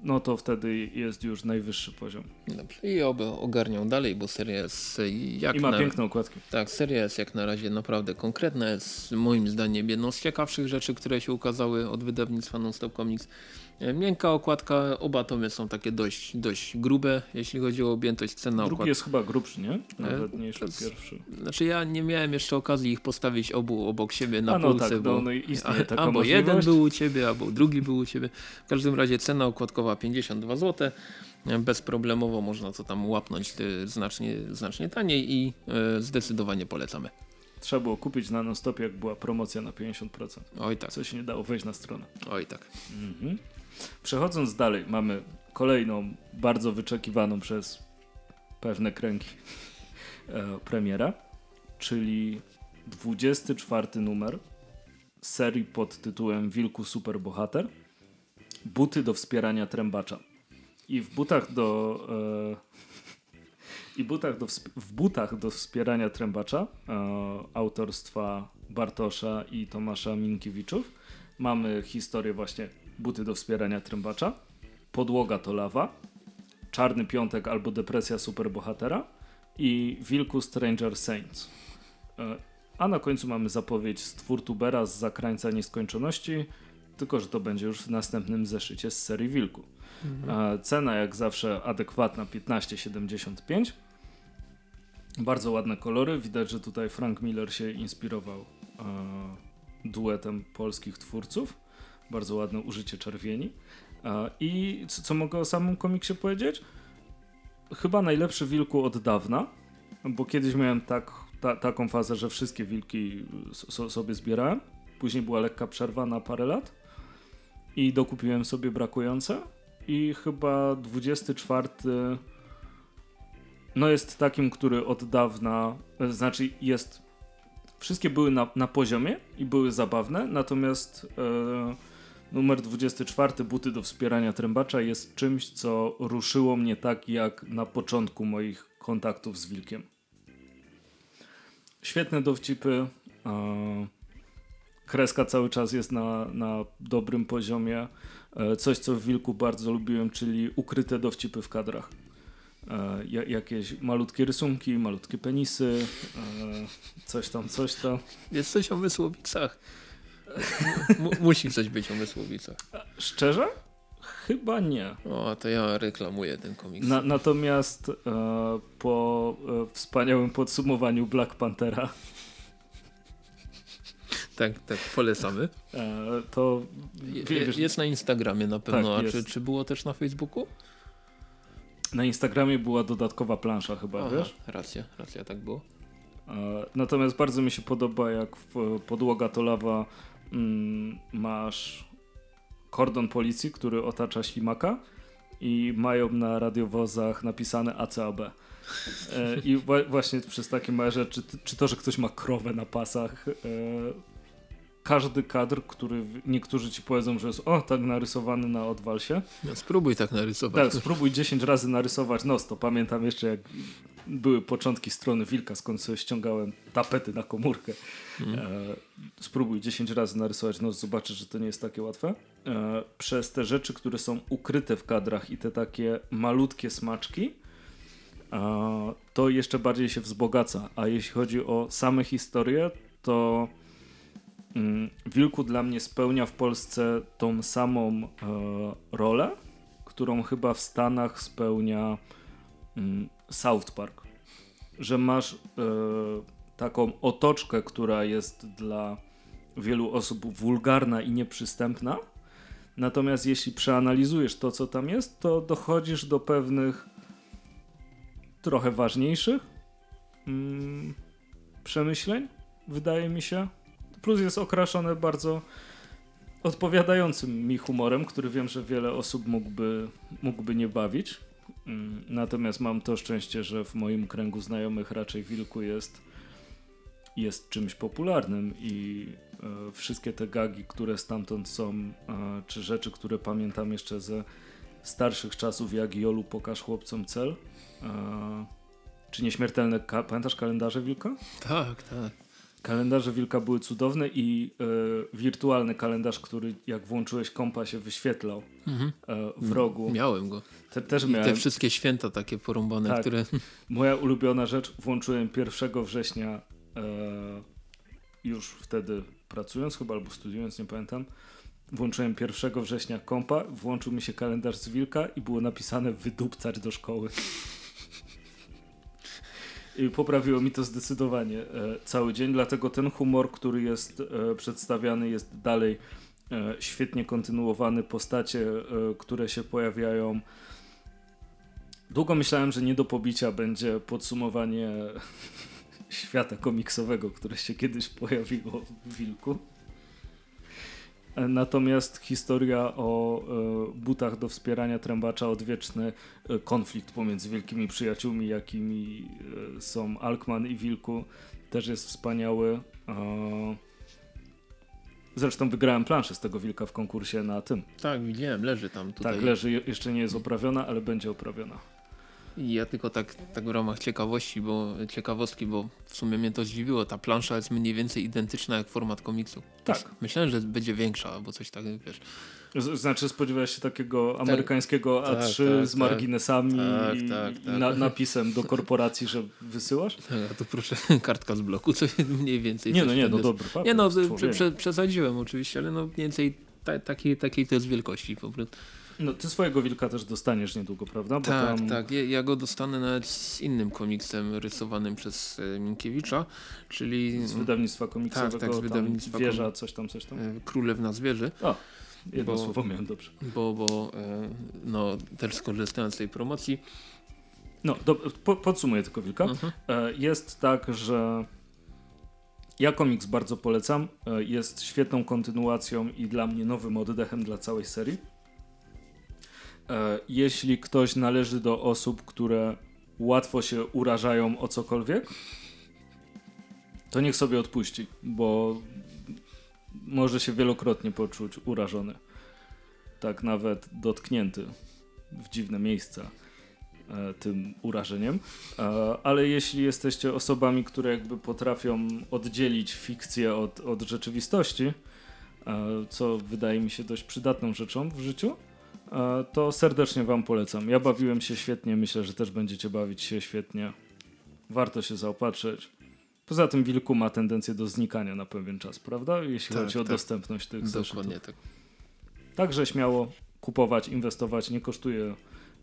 no to wtedy jest już najwyższy poziom. Dobrze. I oby ogarnią dalej, bo seria jest jak I ma na... piękną okładkę. Tak, seria jest jak na razie naprawdę konkretna. Jest moim zdaniem jedną z ciekawszych rzeczy, które się ukazały od wydawnictwa Non-Stop Comics. E, miękka okładka, oba tomy są takie dość, dość grube, jeśli chodzi o objętość cena Drugi okładki. jest chyba grubszy, nie? Nawet niż pierwszy. Znaczy ja nie miałem jeszcze okazji ich postawić obu obok siebie na A, no półce, tak, bo no, no istnieje taka albo jeden był u ciebie, albo drugi był u ciebie. W każdym razie cena okładkowa 52 zł. Bezproblemowo można to tam łapnąć e, znacznie, znacznie taniej i e, zdecydowanie polecamy. Trzeba było kupić na non-stopie, jak była promocja na 50%. Oj tak. Co się nie dało wejść na stronę. Oj tak. Mhm. Przechodząc dalej, mamy kolejną, bardzo wyczekiwaną przez pewne kręgi e, premiera, czyli 24 numer serii pod tytułem Wilku Superbohater. Buty do wspierania trębacza. I w butach do e, i butach do, w butach do wspierania trębacza e, autorstwa Bartosza i Tomasza Minkiewiczów mamy historię właśnie buty do wspierania trębacza, podłoga to lawa, czarny piątek albo depresja superbohatera i wilku Stranger Saints. E, a na końcu mamy zapowiedź z twórtubera z zakrańca nieskończoności, tylko że to będzie już w następnym zeszycie z serii Wilku. Mhm. Cena jak zawsze adekwatna 15,75. Bardzo ładne kolory. Widać, że tutaj Frank Miller się inspirował e, duetem polskich twórców. Bardzo ładne użycie czerwieni. I co, co mogę o samym komiksie powiedzieć? Chyba najlepszy wilku od dawna, bo kiedyś miałem tak, ta, taką fazę, że wszystkie wilki so, sobie zbierałem. Później była lekka przerwa na parę lat i dokupiłem sobie brakujące. I chyba 24 no jest takim, który od dawna, znaczy jest, wszystkie były na, na poziomie i były zabawne, natomiast e, numer 24, buty do wspierania trębacza jest czymś, co ruszyło mnie tak jak na początku moich kontaktów z Wilkiem. Świetne dowcipy, kreska cały czas jest na, na dobrym poziomie. E, coś, co w Wilku bardzo lubiłem, czyli ukryte dowcipy w kadrach. E, jakieś malutkie rysunki, malutkie penisy, e, coś tam, coś tam. Jest coś o Musi coś być o Mysłowicach. Szczerze? Chyba nie. O, to ja reklamuję ten komiks. Na, natomiast e, po e, wspaniałym podsumowaniu Black Panthera tak, tak, polecamy. E, to je, jest na Instagramie na pewno, tak, a czy, czy było też na Facebooku? Na Instagramie była dodatkowa plansza chyba, Aha, wiesz? Racja, racja, tak było. E, natomiast bardzo mi się podoba, jak w podłoga to lawa masz kordon policji, który otacza ślimaka i mają na radiowozach napisane ACAB. E, I właśnie przez takie małe rzeczy, czy to, że ktoś ma krowę na pasach, e, każdy kadr, który niektórzy ci powiedzą, że jest o, tak narysowany na odwalsie. No, spróbuj tak narysować. Tak, spróbuj 10 razy narysować nos. To pamiętam jeszcze jak były początki strony Wilka, skąd sobie ściągałem tapety na komórkę. Mm. E, spróbuj 10 razy narysować nos, zobaczysz, że to nie jest takie łatwe. E, przez te rzeczy, które są ukryte w kadrach i te takie malutkie smaczki, e, to jeszcze bardziej się wzbogaca. A jeśli chodzi o same historie, to Mm, Wilku dla mnie spełnia w Polsce tą samą e, rolę, którą chyba w Stanach spełnia mm, South Park. Że masz e, taką otoczkę, która jest dla wielu osób wulgarna i nieprzystępna. Natomiast jeśli przeanalizujesz to, co tam jest, to dochodzisz do pewnych trochę ważniejszych mm, przemyśleń, wydaje mi się. Plus jest okraszone bardzo odpowiadającym mi humorem, który wiem, że wiele osób mógłby, mógłby nie bawić. Mm, natomiast mam to szczęście, że w moim kręgu znajomych raczej Wilku jest, jest czymś popularnym i e, wszystkie te gagi, które stamtąd są, e, czy rzeczy, które pamiętam jeszcze ze starszych czasów, jak Jolu pokaż chłopcom cel, e, czy nieśmiertelne, ka pamiętasz kalendarze Wilka? Tak, tak. Kalendarze Wilka były cudowne i e, wirtualny kalendarz, który jak włączyłeś kompa się wyświetlał mhm. e, w rogu. Miałem go. Te, też miałem. I te wszystkie święta takie porąbane, tak. które... Moja ulubiona rzecz, włączyłem 1 września e, już wtedy pracując chyba albo studiując, nie pamiętam. Włączyłem 1 września kompa, włączył mi się kalendarz z Wilka i było napisane wydupcać do szkoły. I poprawiło mi to zdecydowanie e, cały dzień, dlatego ten humor, który jest e, przedstawiany jest dalej e, świetnie kontynuowany, postacie, które się pojawiają. Długo myślałem, że nie do pobicia będzie podsumowanie świata komiksowego, które się kiedyś pojawiło w Wilku. Natomiast historia o e, butach do wspierania trębacza, odwieczny e, konflikt pomiędzy wielkimi przyjaciółmi, jakimi e, są Alkman i Wilku, też jest wspaniały. Zresztą wygrałem planszę z tego wilka w konkursie na tym. Tak, widziałem, leży tam tutaj. Tak, leży, jeszcze nie jest oprawiona, ale będzie oprawiona. Ja tylko tak, tak w ramach ciekawości, bo ciekawostki, bo w sumie mnie to zdziwiło. Ta plansza jest mniej więcej identyczna jak format komiksu. Tak. Myślałem, że będzie większa albo coś takiego, wiesz. Znaczy spodziewałeś się takiego tak. amerykańskiego tak, A3 tak, z marginesami tak, i tak, tak. Na, napisem do korporacji, że wysyłasz? Tak, a to proszę, kartka z bloku, co mniej więcej. Nie no, nie, no dobry. Nie no, prze, przesadziłem oczywiście, ale no mniej więcej ta, takiej, takiej to jest wielkości po prostu. No, ty swojego wilka też dostaniesz niedługo, prawda? Bo tak, tam... tak. Ja, ja, go dostanę nawet z innym komiksem rysowanym przez e, Minkiewicza, czyli... Z wydawnictwa komiksowego, tak, tak, z wydawnictwa wieża, coś tam, coś tam. E, Królewna Zwierzy. O. Jedno bo, słowo miałem dobrze. Bo, bo e, no, też skorzystałem z tej promocji. No, do, po, podsumuję tylko Wilka. Mhm. Jest tak, że ja komiks bardzo polecam. Jest świetną kontynuacją i dla mnie nowym oddechem dla całej serii. E, jeśli ktoś należy do osób, które łatwo się urażają o cokolwiek, to niech sobie odpuści, bo może się wielokrotnie poczuć urażony. Tak nawet dotknięty w dziwne miejsca e, tym urażeniem. E, ale jeśli jesteście osobami, które jakby potrafią oddzielić fikcję od, od rzeczywistości, co wydaje mi się dość przydatną rzeczą w życiu, to serdecznie Wam polecam. Ja bawiłem się świetnie, myślę, że też będziecie bawić się świetnie. Warto się zaopatrzyć. Poza tym Wilku ma tendencję do znikania na pewien czas, prawda? Jeśli tak, chodzi o tak. dostępność tych Dokładnie zeszytów. tak. Także śmiało kupować, inwestować, nie kosztuje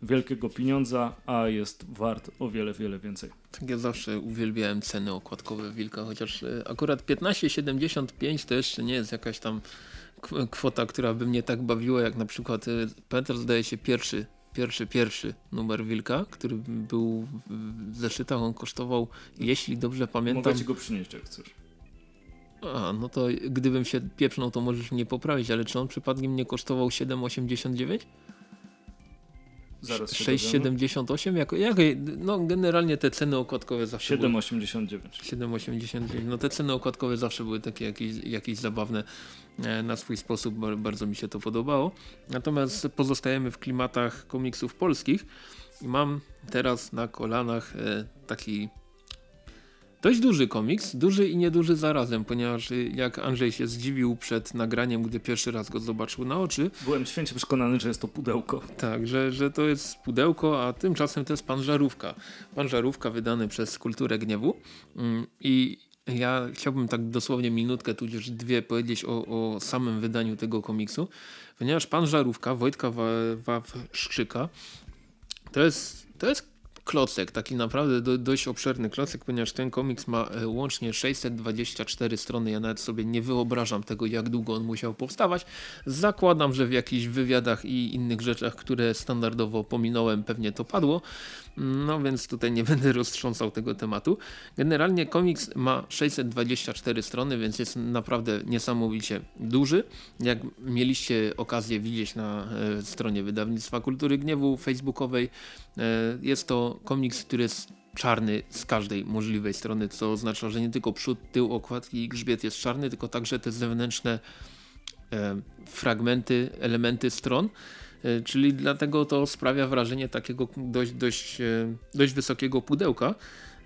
wielkiego pieniądza, a jest wart o wiele, wiele więcej. Tak, ja zawsze uwielbiałem ceny okładkowe Wilka, chociaż e, akurat 15,75 to jeszcze nie jest jakaś tam kwota, która by mnie tak bawiła, jak na przykład e, Peter zdaje się pierwszy pierwszy, pierwszy numer Wilka, który był w zeszytach, on kosztował, jeśli dobrze pamiętam... Mogę ci go przynieść, jak chcesz. A, no to gdybym się pieprznął, to możesz mnie poprawić, ale czy on przypadkiem nie kosztował 7,89? Zaraz 6,78? Jako, jako, no generalnie te ceny okładkowe zawsze 7,89. 7,89. No te ceny okładkowe zawsze były takie jakieś, jakieś zabawne na swój sposób. Bardzo mi się to podobało. Natomiast pozostajemy w klimatach komiksów polskich. I mam teraz na kolanach e, taki Dość duży komiks, duży i nieduży zarazem, ponieważ y, jak Andrzej się zdziwił przed nagraniem, gdy pierwszy raz go zobaczył na oczy. Byłem święcie przekonany, że jest to pudełko. Tak, że, że to jest pudełko, a tymczasem to jest Pan Żarówka. Pan Żarówka wydany przez Kulturę Gniewu mm, i ja chciałbym tak dosłownie minutkę, tudzież dwie powiedzieć o, o samym wydaniu tego komiksu, ponieważ Pan Żarówka, Wojtka Wawrzyka, to jest, to jest klocek, taki naprawdę do, dość obszerny klocek, ponieważ ten komiks ma e, łącznie 624 strony. Ja nawet sobie nie wyobrażam tego, jak długo on musiał powstawać. Zakładam, że w jakichś wywiadach i innych rzeczach, które standardowo pominąłem, pewnie to padło. No więc tutaj nie będę roztrząsał tego tematu. Generalnie komiks ma 624 strony, więc jest naprawdę niesamowicie duży. Jak mieliście okazję widzieć na e, stronie wydawnictwa Kultury Gniewu facebookowej, e, jest to komiks, który jest czarny z każdej możliwej strony, co oznacza, że nie tylko przód, tył okładki i grzbiet jest czarny, tylko także te zewnętrzne e, fragmenty, elementy stron. E, czyli dlatego to sprawia wrażenie takiego dość, dość, e, dość wysokiego pudełka,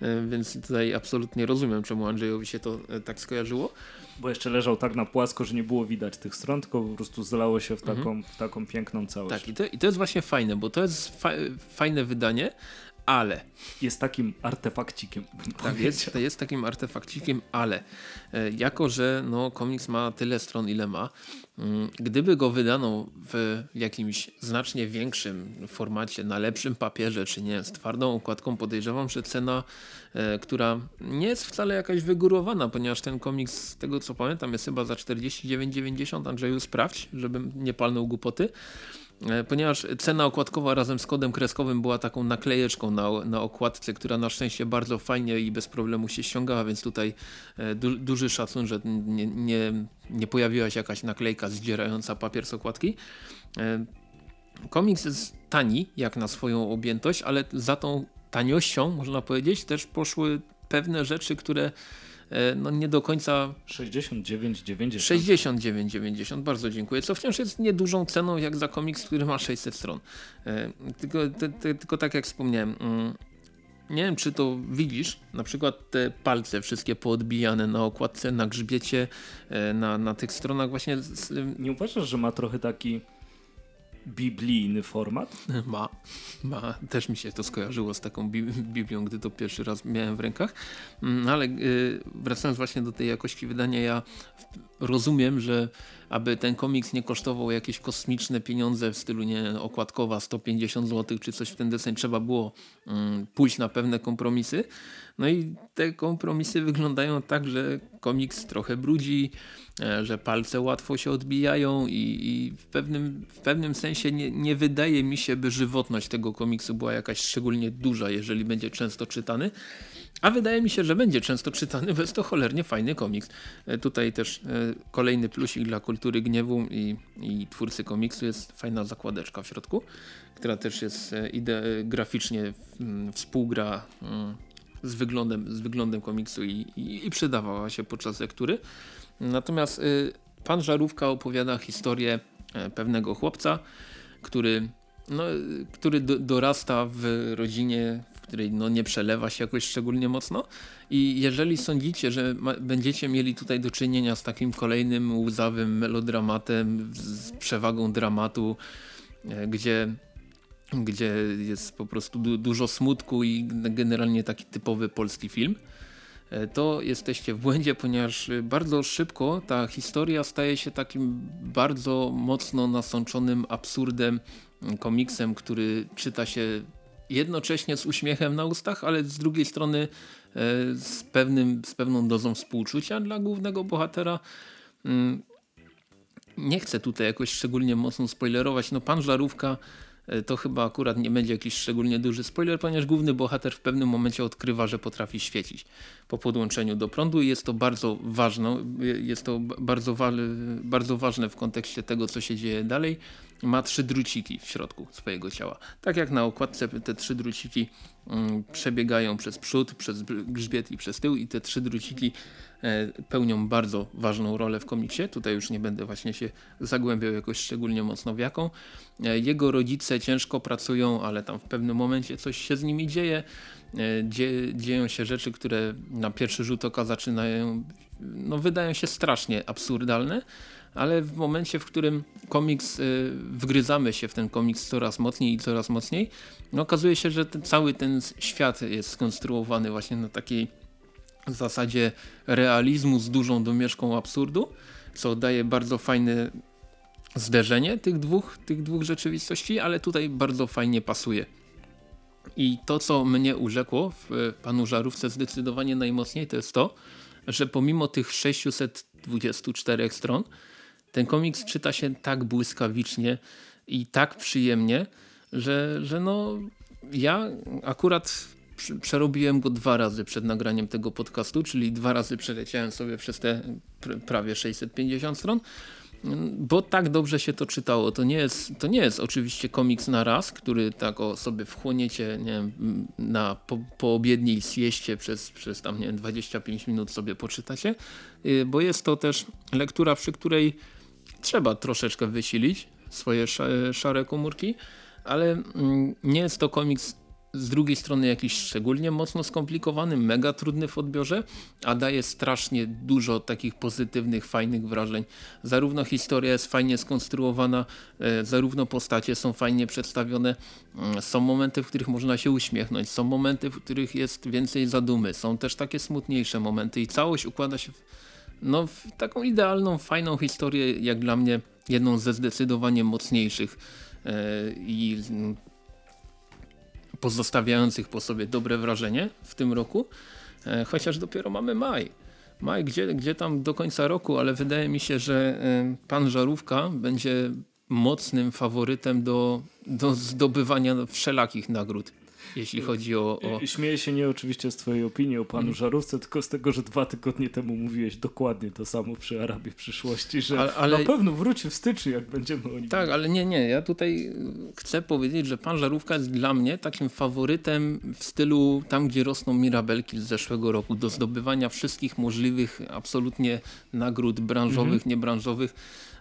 e, więc tutaj absolutnie rozumiem, czemu Andrzejowi się to tak skojarzyło. Bo jeszcze leżał tak na płasko, że nie było widać tych stron, tylko po prostu zlało się w taką, mhm. w taką piękną całość. Tak, i to, i to jest właśnie fajne, bo to jest fa fajne wydanie, ale. Jest takim artefakcikiem. Tak, jest, jest takim artefakcikiem, ale e, jako, że no, komiks ma tyle stron, ile ma, mm, gdyby go wydano w jakimś znacznie większym formacie, na lepszym papierze, czy nie, z twardą okładką, podejrzewam, że cena, e, która nie jest wcale jakaś wygórowana, ponieważ ten komiks, z tego co pamiętam, jest chyba za 49,90. Andrzeju, sprawdź, żebym nie palnął głupoty. E, ponieważ cena okładkowa razem z kodem kreskowym była taką naklejeczką na, na okładce, która na szczęście bardzo fajnie i bez problemu się ściągała, więc tutaj e, du, duży szacun, że nie, nie, nie pojawiła się jakaś naklejka zdzierająca papier z okładki. E, komiks jest tani, jak na swoją objętość, ale za tą taniością, można powiedzieć, też poszły pewne rzeczy, które no nie do końca... 69,90. 69,90, bardzo dziękuję. Co wciąż jest niedużą ceną jak za komiks, który ma 600 stron. E, tylko, te, te, tylko tak jak wspomniałem, mm, nie wiem czy to widzisz, na przykład te palce wszystkie poodbijane na okładce, na grzbiecie, e, na, na tych stronach właśnie. Nie uważasz, że ma trochę taki biblijny format? Ma, ma. Też mi się to skojarzyło z taką Biblią, gdy to pierwszy raz miałem w rękach. Mm, ale y, wracając właśnie do tej jakości wydania, ja rozumiem, że aby ten komiks nie kosztował jakieś kosmiczne pieniądze w stylu nie okładkowa 150 zł czy coś w ten deseń. Trzeba było mm, pójść na pewne kompromisy. No i te kompromisy wyglądają tak, że komiks trochę brudzi, e, że palce łatwo się odbijają i, i w, pewnym, w pewnym sensie nie, nie wydaje mi się, by żywotność tego komiksu była jakaś szczególnie duża, jeżeli będzie często czytany. A wydaje mi się, że będzie często czytany, bo jest to cholernie fajny komiks. E, tutaj też e, kolejny plusik dla kultury gniewu i, i twórcy komiksu jest fajna zakładeczka w środku, która też jest ide graficznie współgra mm, z wyglądem, z wyglądem komiksu i, i, i przydawała się podczas lektury. Natomiast pan Żarówka opowiada historię e, pewnego chłopca, który, no, który do, dorasta w rodzinie, której no, nie przelewa się jakoś szczególnie mocno. I jeżeli sądzicie, że będziecie mieli tutaj do czynienia z takim kolejnym łzawym melodramatem, z przewagą dramatu, e, gdzie gdzie jest po prostu du dużo smutku i generalnie taki typowy polski film, e, to jesteście w błędzie, ponieważ bardzo szybko ta historia staje się takim bardzo mocno nasączonym absurdem, komiksem, który czyta się jednocześnie z uśmiechem na ustach, ale z drugiej strony e, z, pewnym, z pewną dozą współczucia dla głównego bohatera. Mm, nie chcę tutaj jakoś szczególnie mocno spoilerować. No pan Żarówka to chyba akurat nie będzie jakiś szczególnie duży spoiler, ponieważ główny bohater w pewnym momencie odkrywa, że potrafi świecić po podłączeniu do prądu i jest to bardzo ważne, jest to bardzo, wa bardzo ważne w kontekście tego, co się dzieje dalej. Ma trzy druciki w środku swojego ciała. Tak jak na okładce te trzy druciki mm, przebiegają przez przód, przez grzbiet i przez tył i te trzy druciki E, pełnią bardzo ważną rolę w komiksie. Tutaj już nie będę właśnie się zagłębiał jakoś szczególnie mocno w jaką. E, jego rodzice ciężko pracują, ale tam w pewnym momencie coś się z nimi dzieje. E, dzie dzieją się rzeczy, które na pierwszy rzut oka zaczynają, no wydają się strasznie absurdalne, ale w momencie, w którym komiks, wgryzamy się w ten komiks coraz mocniej i coraz mocniej, no okazuje się, że ten, cały ten świat jest skonstruowany właśnie na takiej w zasadzie realizmu z dużą domieszką absurdu, co daje bardzo fajne zderzenie tych dwóch, tych dwóch rzeczywistości, ale tutaj bardzo fajnie pasuje. I to, co mnie urzekło w panu Żarówce zdecydowanie najmocniej, to jest to, że pomimo tych 624 stron, ten komiks czyta się tak błyskawicznie i tak przyjemnie, że, że no ja akurat przerobiłem go dwa razy przed nagraniem tego podcastu, czyli dwa razy przeleciałem sobie przez te prawie 650 stron, bo tak dobrze się to czytało. To nie jest, to nie jest oczywiście komiks na raz, który tak o sobie wchłoniecie nie wiem, na po, po obiedniej sieście przez, przez tam nie wiem, 25 minut sobie poczytacie, y, bo jest to też lektura, przy której trzeba troszeczkę wysilić swoje szare komórki, ale mm, nie jest to komiks z drugiej strony jakiś szczególnie mocno skomplikowany, mega trudny w odbiorze, a daje strasznie dużo takich pozytywnych, fajnych wrażeń. Zarówno historia jest fajnie skonstruowana, e, zarówno postacie są fajnie przedstawione, mm, są momenty, w których można się uśmiechnąć, są momenty, w których jest więcej zadumy, są też takie smutniejsze momenty i całość układa się w, no, w taką idealną, fajną historię, jak dla mnie jedną ze zdecydowanie mocniejszych e, i pozostawiających po sobie dobre wrażenie w tym roku, e, chociaż dopiero mamy maj. Maj, gdzie, gdzie tam do końca roku, ale wydaje mi się, że e, pan Żarówka będzie mocnym faworytem do, do zdobywania wszelakich nagród jeśli chodzi o... o... Śmieję się nie oczywiście z twojej opinii o panu mm. Żarówce, tylko z tego, że dwa tygodnie temu mówiłeś dokładnie to samo przy Arabie przyszłości, że ale, ale... na pewno wróci w styczniu, jak będziemy o nim Tak, ale nie, nie, ja tutaj chcę powiedzieć, że pan Żarówka jest dla mnie takim faworytem w stylu tam, gdzie rosną mirabelki z zeszłego roku, do zdobywania wszystkich możliwych absolutnie nagród branżowych, mhm. niebranżowych,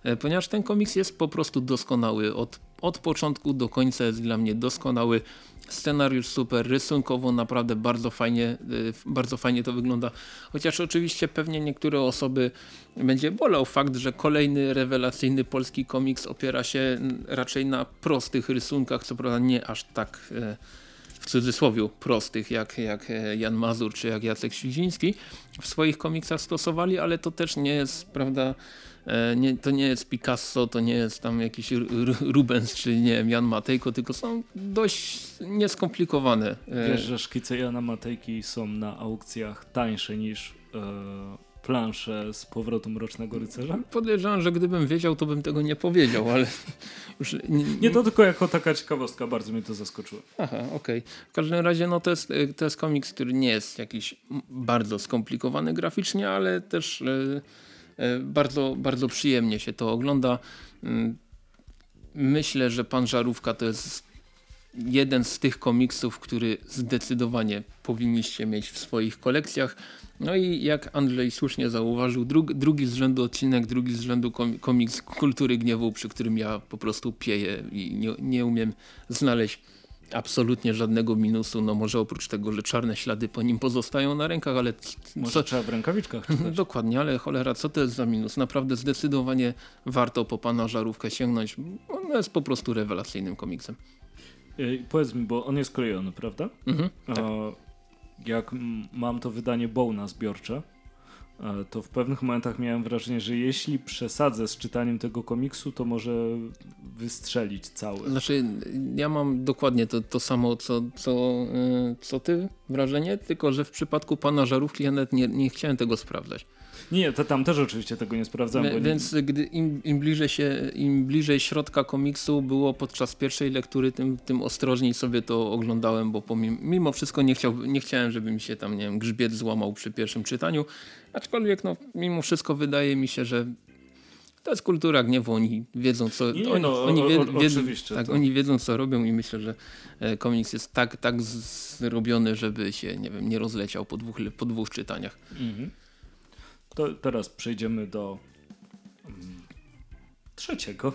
e, ponieważ ten komiks jest po prostu doskonały. Od, od początku do końca jest dla mnie doskonały. Scenariusz super, rysunkowo naprawdę bardzo fajnie, y, bardzo fajnie to wygląda. Chociaż oczywiście pewnie niektóre osoby będzie bolał fakt, że kolejny rewelacyjny polski komiks opiera się raczej na prostych rysunkach, co prawda nie aż tak y, w cudzysłowie prostych, jak, jak e, Jan Mazur czy jak Jacek Świdziński w swoich komiksach stosowali, ale to też nie jest, prawda, e, nie, to nie jest Picasso, to nie jest tam jakiś Rubens czy nie wiem, Jan Matejko, tylko są dość nieskomplikowane. E, Wiesz, że szkice Jana Matejki są na aukcjach tańsze niż planszę z powrotu Mrocznego Rycerza? Podejrzewam, że gdybym wiedział, to bym tego nie powiedział, ale już... Nie, nie to tylko jako taka ciekawostka, bardzo mnie to zaskoczyło. Aha, okej. Okay. W każdym razie no to jest, to jest komiks, który nie jest jakiś bardzo skomplikowany graficznie, ale też e, e, bardzo, bardzo przyjemnie się to ogląda. Mm, myślę, że Pan Żarówka to jest jeden z tych komiksów, który zdecydowanie powinniście mieć w swoich kolekcjach. No i jak Andrzej słusznie zauważył, drugi, drugi z rzędu odcinek, drugi z rzędu komiks Kultury Gniewu, przy którym ja po prostu pieję i nie, nie umiem znaleźć absolutnie żadnego minusu, no może oprócz tego, że czarne ślady po nim pozostają na rękach, ale... Może co... trzeba w rękawiczkach czytać. Dokładnie, ale cholera, co to jest za minus? Naprawdę zdecydowanie warto po pana żarówkę sięgnąć. On jest po prostu rewelacyjnym komiksem. Yy, powiedz mi, bo on jest klejony, prawda? Mhm, tak jak mam to wydanie Bowna zbiorcze, to w pewnych momentach miałem wrażenie, że jeśli przesadzę z czytaniem tego komiksu, to może wystrzelić cały. Znaczy, ja mam dokładnie to, to samo, co, co, e, co ty wrażenie, tylko że w przypadku pana Żarówki ja nawet nie, nie chciałem tego sprawdzać. Nie, to tam też oczywiście tego nie sprawdzam. Więc nie... gdy im, im, bliżej się, im bliżej środka komiksu było podczas pierwszej lektury, tym, tym ostrożniej sobie to oglądałem, bo pomimo, mimo wszystko nie, chciał, nie chciałem, żeby mi się tam nie wiem, grzbiet złamał przy pierwszym czytaniu. Aczkolwiek no, mimo wszystko wydaje mi się, że to jest kultura gniewu, oni wiedzą co nie, oni, no, oni, wie, o, wiedzą, tak, to... oni wiedzą co robią i myślę, że e, komiks jest tak, tak zrobiony, żeby się nie wiem, nie rozleciał po dwóch, po dwóch czytaniach. Mhm. To teraz przejdziemy do um, trzeciego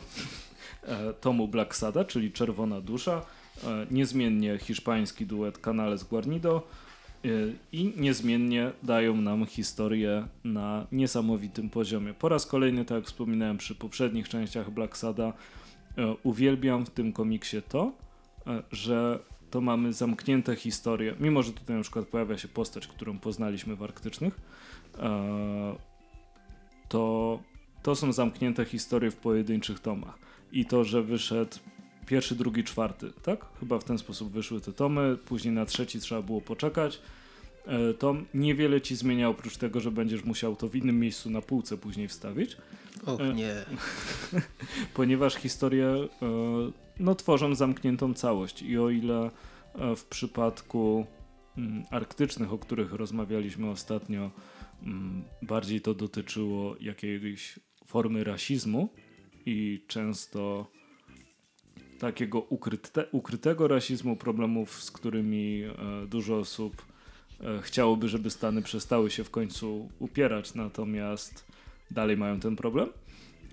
e, tomu Black Sada, czyli Czerwona Dusza. E, niezmiennie hiszpański duet Canales Guarnido e, i niezmiennie dają nam historię na niesamowitym poziomie. Po raz kolejny, tak jak wspominałem przy poprzednich częściach Black Sada, uwielbiam w tym komiksie to, że to mamy zamknięte historie, mimo że tutaj na przykład pojawia się postać, którą poznaliśmy w Arktycznych, to, to są zamknięte historie w pojedynczych tomach. I to, że wyszedł pierwszy, drugi, czwarty, tak? Chyba w ten sposób wyszły te tomy, później na trzeci trzeba było poczekać. E, tom niewiele ci zmienia, oprócz tego, że będziesz musiał to w innym miejscu na półce później wstawić. Och e, nie. Ponieważ historie no, tworzą zamkniętą całość i o ile w przypadku mm, arktycznych, o których rozmawialiśmy ostatnio, bardziej to dotyczyło jakiejś formy rasizmu i często takiego ukryte, ukrytego rasizmu, problemów, z którymi e, dużo osób e, chciałoby, żeby Stany przestały się w końcu upierać, natomiast dalej mają ten problem.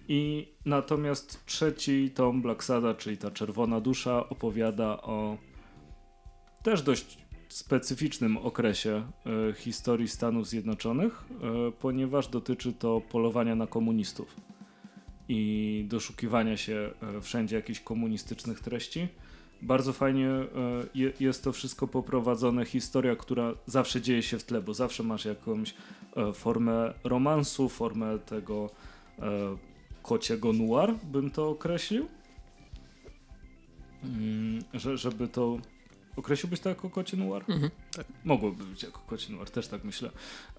I natomiast trzeci tom Black Sada, czyli ta czerwona dusza, opowiada o też dość specyficznym okresie e, historii Stanów Zjednoczonych, e, ponieważ dotyczy to polowania na komunistów i doszukiwania się e, wszędzie jakichś komunistycznych treści. Bardzo fajnie jest to wszystko poprowadzone, historia, która zawsze dzieje się w tle, bo zawsze masz jakąś formę romansu, formę tego kociego noir, bym to określił. Mm, że, żeby to Określiłbyś to jako kocie noir? Mhm, tak. Mogłoby być jako kocie noir, też tak myślę.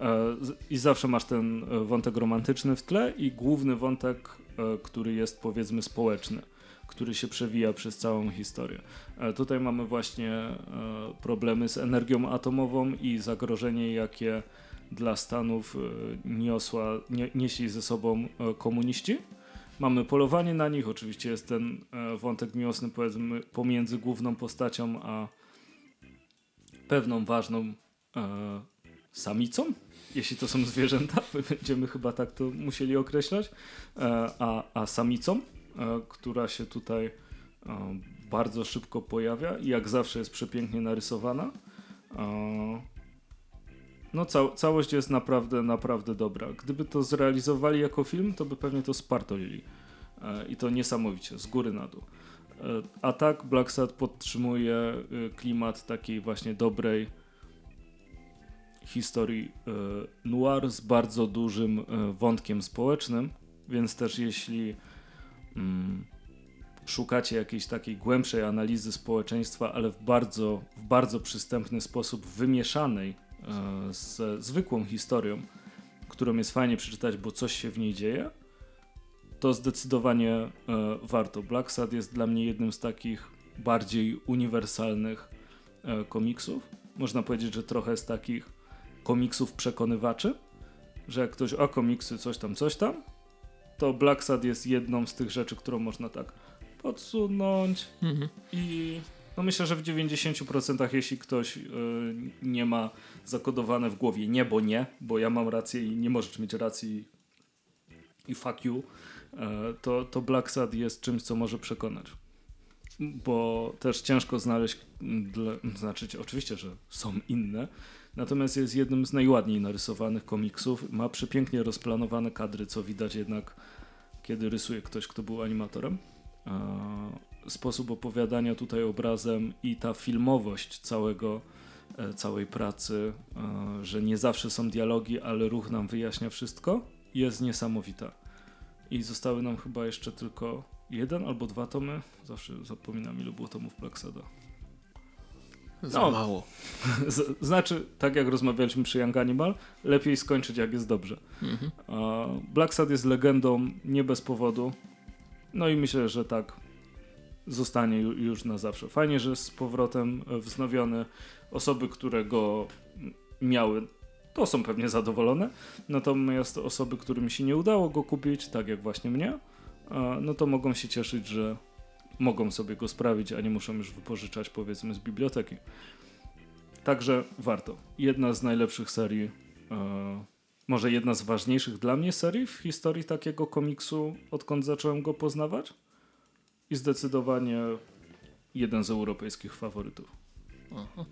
E, I zawsze masz ten e, wątek romantyczny w tle i główny wątek, e, który jest powiedzmy społeczny, który się przewija przez całą historię. Tutaj mamy właśnie problemy z energią atomową i zagrożenie, jakie dla Stanów niosła, nie, nieśli ze sobą komuniści. Mamy polowanie na nich, oczywiście jest ten wątek miłosny powiedzmy pomiędzy główną postacią a pewną ważną e, samicą, jeśli to są zwierzęta, będziemy chyba tak to musieli określać, e, a, a samicą, e, która się tutaj e, bardzo szybko pojawia i jak zawsze jest przepięknie narysowana. No ca całość jest naprawdę, naprawdę dobra. Gdyby to zrealizowali jako film, to by pewnie to spartolili. I to niesamowicie, z góry na dół. A tak Black Sad podtrzymuje klimat takiej właśnie dobrej historii noir z bardzo dużym wątkiem społecznym, więc też jeśli mm, szukacie jakiejś takiej głębszej analizy społeczeństwa, ale w bardzo, w bardzo przystępny sposób wymieszanej e, z zwykłą historią, którą jest fajnie przeczytać, bo coś się w niej dzieje, to zdecydowanie e, warto. Black Sad jest dla mnie jednym z takich bardziej uniwersalnych e, komiksów. Można powiedzieć, że trochę z takich komiksów przekonywaczy, że jak ktoś o komiksy coś tam, coś tam, to Black Sad jest jedną z tych rzeczy, którą można tak podsunąć mhm. i no myślę, że w 90% jeśli ktoś y, nie ma zakodowane w głowie nie, bo nie, bo ja mam rację i nie możesz mieć racji i fuck you, to, to Black Sad jest czymś, co może przekonać. Bo też ciężko znaleźć, dla, znaczy oczywiście, że są inne, natomiast jest jednym z najładniej narysowanych komiksów. Ma przepięknie rozplanowane kadry, co widać jednak, kiedy rysuje ktoś, kto był animatorem. E, sposób opowiadania tutaj obrazem i ta filmowość całego, e, całej pracy, e, że nie zawsze są dialogi, ale ruch nam wyjaśnia wszystko, jest niesamowita. I zostały nam chyba jeszcze tylko jeden albo dwa tomy. Zawsze zapominam, ile było tomów Blacksada. Za no, mało. znaczy, tak jak rozmawialiśmy przy Young Animal, lepiej skończyć jak jest dobrze. Mhm. Black Sad jest legendą nie bez powodu. No i myślę, że tak zostanie już na zawsze. Fajnie, że z powrotem wznowiony osoby, które go miały, to są pewnie zadowolone. Natomiast osoby, którym się nie udało go kupić, tak jak właśnie mnie, no to mogą się cieszyć, że mogą sobie go sprawić, a nie muszą już wypożyczać powiedzmy z biblioteki. Także warto. Jedna z najlepszych serii może jedna z ważniejszych dla mnie serii w historii takiego komiksu, odkąd zacząłem go poznawać. I zdecydowanie jeden z europejskich faworytów. Aha.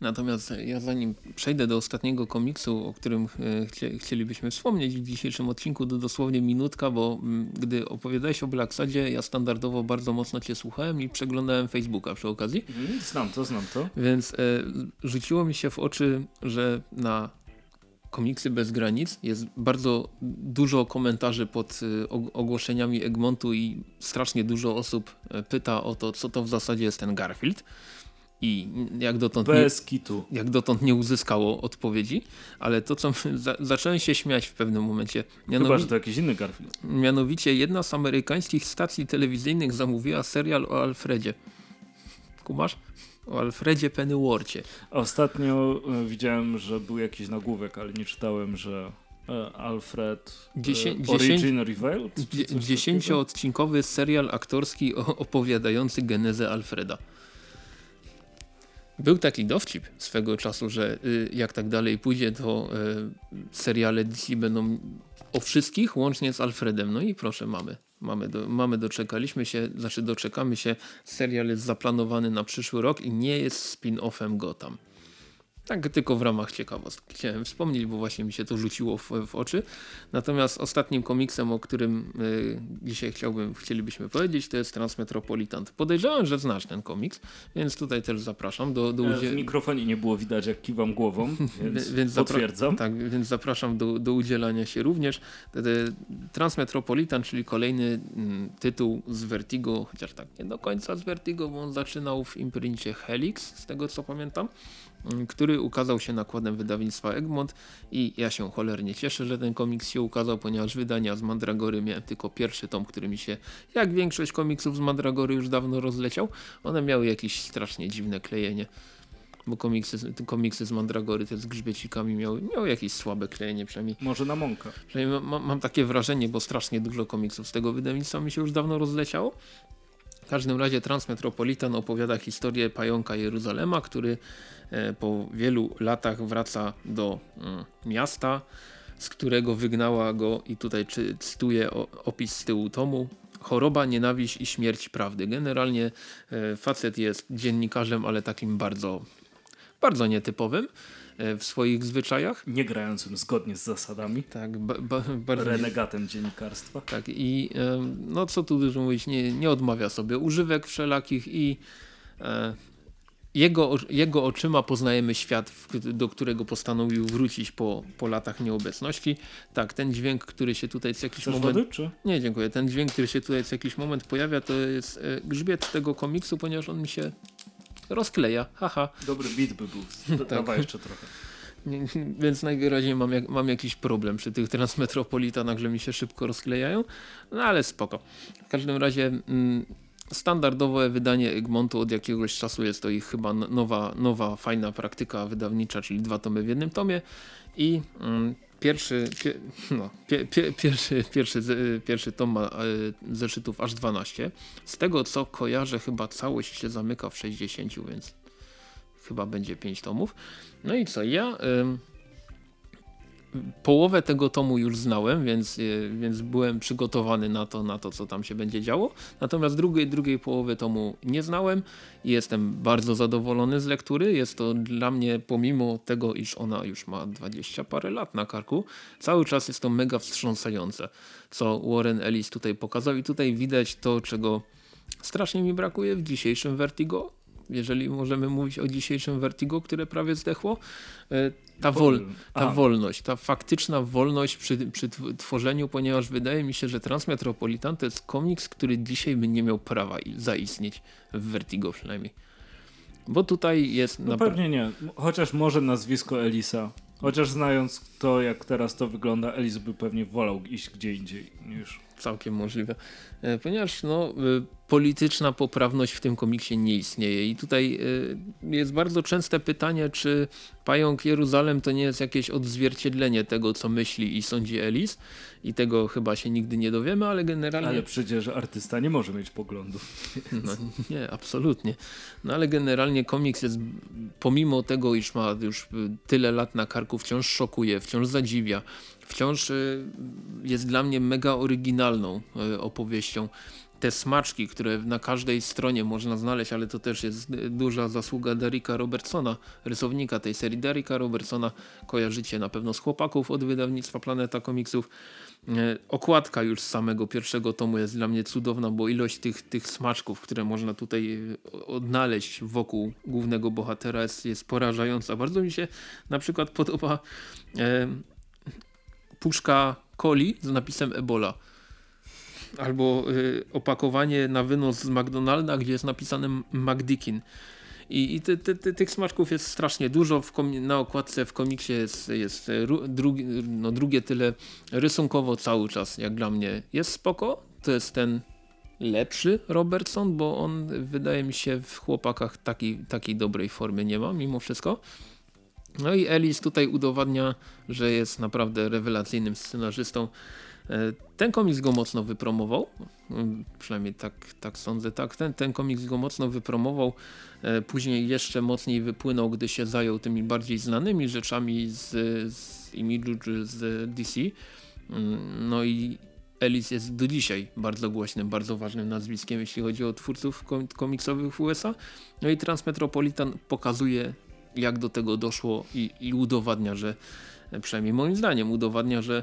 Natomiast ja zanim przejdę do ostatniego komiksu, o którym e, chcielibyśmy wspomnieć w dzisiejszym odcinku, to dosłownie minutka, bo mm, gdy opowiadałeś o Blacksadzie, ja standardowo bardzo mocno cię słuchałem i przeglądałem Facebooka przy okazji. Mhm, znam to, znam to. Więc e, rzuciło mi się w oczy, że na komiksy bez granic. Jest bardzo dużo komentarzy pod y, ogłoszeniami Egmontu i strasznie dużo osób e, pyta o to, co to w zasadzie jest ten Garfield. I jak dotąd, bez nie, kitu. jak dotąd nie uzyskało odpowiedzi, ale to co za, zacząłem się śmiać w pewnym momencie. Mianowi Chyba, że to jakiś inny Garfield. Mianowicie jedna z amerykańskich stacji telewizyjnych zamówiła serial o Alfredzie. Kumasz? o Alfredzie Pennyworthie. Ostatnio e, widziałem, że był jakiś nagłówek, ale nie czytałem, że e, Alfred e, Dziesię Origin Revealed? Dziesięcioodcinkowy serial aktorski opowiadający genezę Alfreda. Był taki dowcip swego czasu, że y, jak tak dalej pójdzie, to seriale DC będą o wszystkich, łącznie z Alfredem. No i proszę, mamy. Mamy, do, mamy doczekaliśmy się, znaczy doczekamy się. Serial jest zaplanowany na przyszły rok i nie jest spin-offem Gotham. Tak tylko w ramach ciekawostki chciałem wspomnieć, bo właśnie mi się to rzuciło w, w oczy. Natomiast ostatnim komiksem, o którym y, dzisiaj chciałbym, chcielibyśmy powiedzieć, to jest Transmetropolitan. Podejrzewam, że znasz ten komiks, więc tutaj też zapraszam do, do udzielenia. W mikrofonie nie było widać, jak kiwam głową, więc, więc potwierdzam. Tak, więc zapraszam do, do udzielania się również. Transmetropolitan, czyli kolejny mm, tytuł z Vertigo, chociaż tak nie do końca z Vertigo, bo on zaczynał w imprincie Helix, z tego co pamiętam. Który ukazał się nakładem wydawnictwa Egmont i ja się cholernie cieszę, że ten komiks się ukazał, ponieważ wydania z Mandragory miałem tylko pierwszy tom, który mi się, jak większość komiksów z Mandragory już dawno rozleciał. One miały jakieś strasznie dziwne klejenie bo komiksy, komiksy z Mandragory te z grzbiecikami miały, miały jakieś słabe klejenie przynajmniej. Może na mąkę. Przynajmniej mam takie wrażenie, bo strasznie dużo komiksów z tego wydawnictwa mi się już dawno rozleciało. W każdym razie Transmetropolitan opowiada historię pająka Jeruzalema, który E, po wielu latach wraca do mm, miasta, z którego wygnała go, i tutaj cytuję opis z tyłu tomu, choroba, nienawiść i śmierć prawdy. Generalnie e, facet jest dziennikarzem, ale takim bardzo, bardzo nietypowym. E, w swoich zwyczajach. Nie grającym zgodnie z zasadami. Tak, ba, ba, bardzo. Renegatem dziennikarstwa. Tak, i no co tu dużo mówić, nie, nie odmawia sobie używek wszelakich i e, jego, jego oczyma poznajemy świat, do którego postanowił wrócić po, po latach nieobecności. Tak, ten dźwięk, który się tutaj co jakiś Chcesz moment... Wody, czy? Nie, dziękuję. Ten dźwięk, który się tutaj co jakiś moment pojawia, to jest e, grzbiet tego komiksu, ponieważ on mi się rozkleja. Haha. Dobry beat by był. tak. Dawaj jeszcze trochę. Więc najwyraźniej mam, jak, mam jakiś problem przy tych transmetropolitanach, że mi się szybko rozklejają, no ale spoko. W każdym razie mm, standardowe wydanie Egmontu od jakiegoś czasu jest to ich chyba nowa, nowa fajna praktyka wydawnicza, czyli dwa tomy w jednym tomie i mm, pierwszy, pie, no, pie, pie, pierwszy, pierwszy, pierwszy tom ma e, zeszytów aż 12. Z tego co kojarzę chyba całość się zamyka w 60, więc chyba będzie 5 tomów. No i co, ja połowę tego tomu już znałem, więc, y, więc byłem przygotowany na to, na to, co tam się będzie działo. Natomiast drugiej, drugiej połowy tomu nie znałem i jestem bardzo zadowolony z lektury. Jest to dla mnie, pomimo tego, iż ona już ma 20 parę lat na karku, cały czas jest to mega wstrząsające, co Warren Ellis tutaj pokazał i tutaj widać to, czego strasznie mi brakuje w dzisiejszym Vertigo jeżeli możemy mówić o dzisiejszym Vertigo, które prawie zdechło, e, ta, wol, ta wolność, ta faktyczna wolność przy, przy tworzeniu, ponieważ wydaje mi się, że Transmetropolitan to jest komiks, który dzisiaj by nie miał prawa zaistnieć w Vertigo przynajmniej. Bo tutaj jest... No pewnie nie, chociaż może nazwisko Elisa Chociaż znając to, jak teraz to wygląda, Elis by pewnie wolał iść gdzie indziej niż całkiem możliwe. E, ponieważ no, e, polityczna poprawność w tym komiksie nie istnieje. I tutaj e, jest bardzo częste pytanie, czy Pająk Jeruzalem to nie jest jakieś odzwierciedlenie tego, co myśli i sądzi Elis. I tego chyba się nigdy nie dowiemy, ale generalnie... Ale przecież artysta nie może mieć poglądów. No, nie, absolutnie. No ale generalnie komiks jest, pomimo tego, iż ma już tyle lat na karku, wciąż szokuje, wciąż zadziwia wciąż y, jest dla mnie mega oryginalną y, opowieścią. Te smaczki, które na każdej stronie można znaleźć, ale to też jest duża zasługa Derricka Robertsona, rysownika tej serii. Derricka Robertsona kojarzycie na pewno z chłopaków od wydawnictwa Planeta Komiksów. Y, okładka już z samego pierwszego tomu jest dla mnie cudowna, bo ilość tych, tych smaczków, które można tutaj odnaleźć wokół głównego bohatera jest, jest porażająca. Bardzo mi się na przykład podoba puszka coli z napisem Ebola. Albo y, opakowanie na wynos z McDonalda, gdzie jest napisane McDickin. I, i ty, ty, ty, tych smaczków jest strasznie dużo. na okładce w komiksie jest, jest drugi, no, drugie tyle rysunkowo cały czas, jak dla mnie. Jest spoko. To jest ten lepszy Robertson, bo on wydaje mi się w chłopakach takiej, takiej dobrej formy nie ma mimo wszystko. No i Ellis tutaj udowadnia, że jest naprawdę rewelacyjnym scenarzystą. E, ten komiks go mocno wypromował, mm, przynajmniej tak, tak sądzę, tak, ten, ten komiks go mocno wypromował, e, później jeszcze mocniej wypłynął, gdy się zajął tymi bardziej znanymi rzeczami z, z Image z DC. Mm, no i Ellis jest do dzisiaj bardzo głośnym, bardzo ważnym nazwiskiem, jeśli chodzi o twórców komiksowych w USA. No i Transmetropolitan pokazuje jak do tego doszło i, i udowadnia, że przynajmniej moim zdaniem udowadnia, że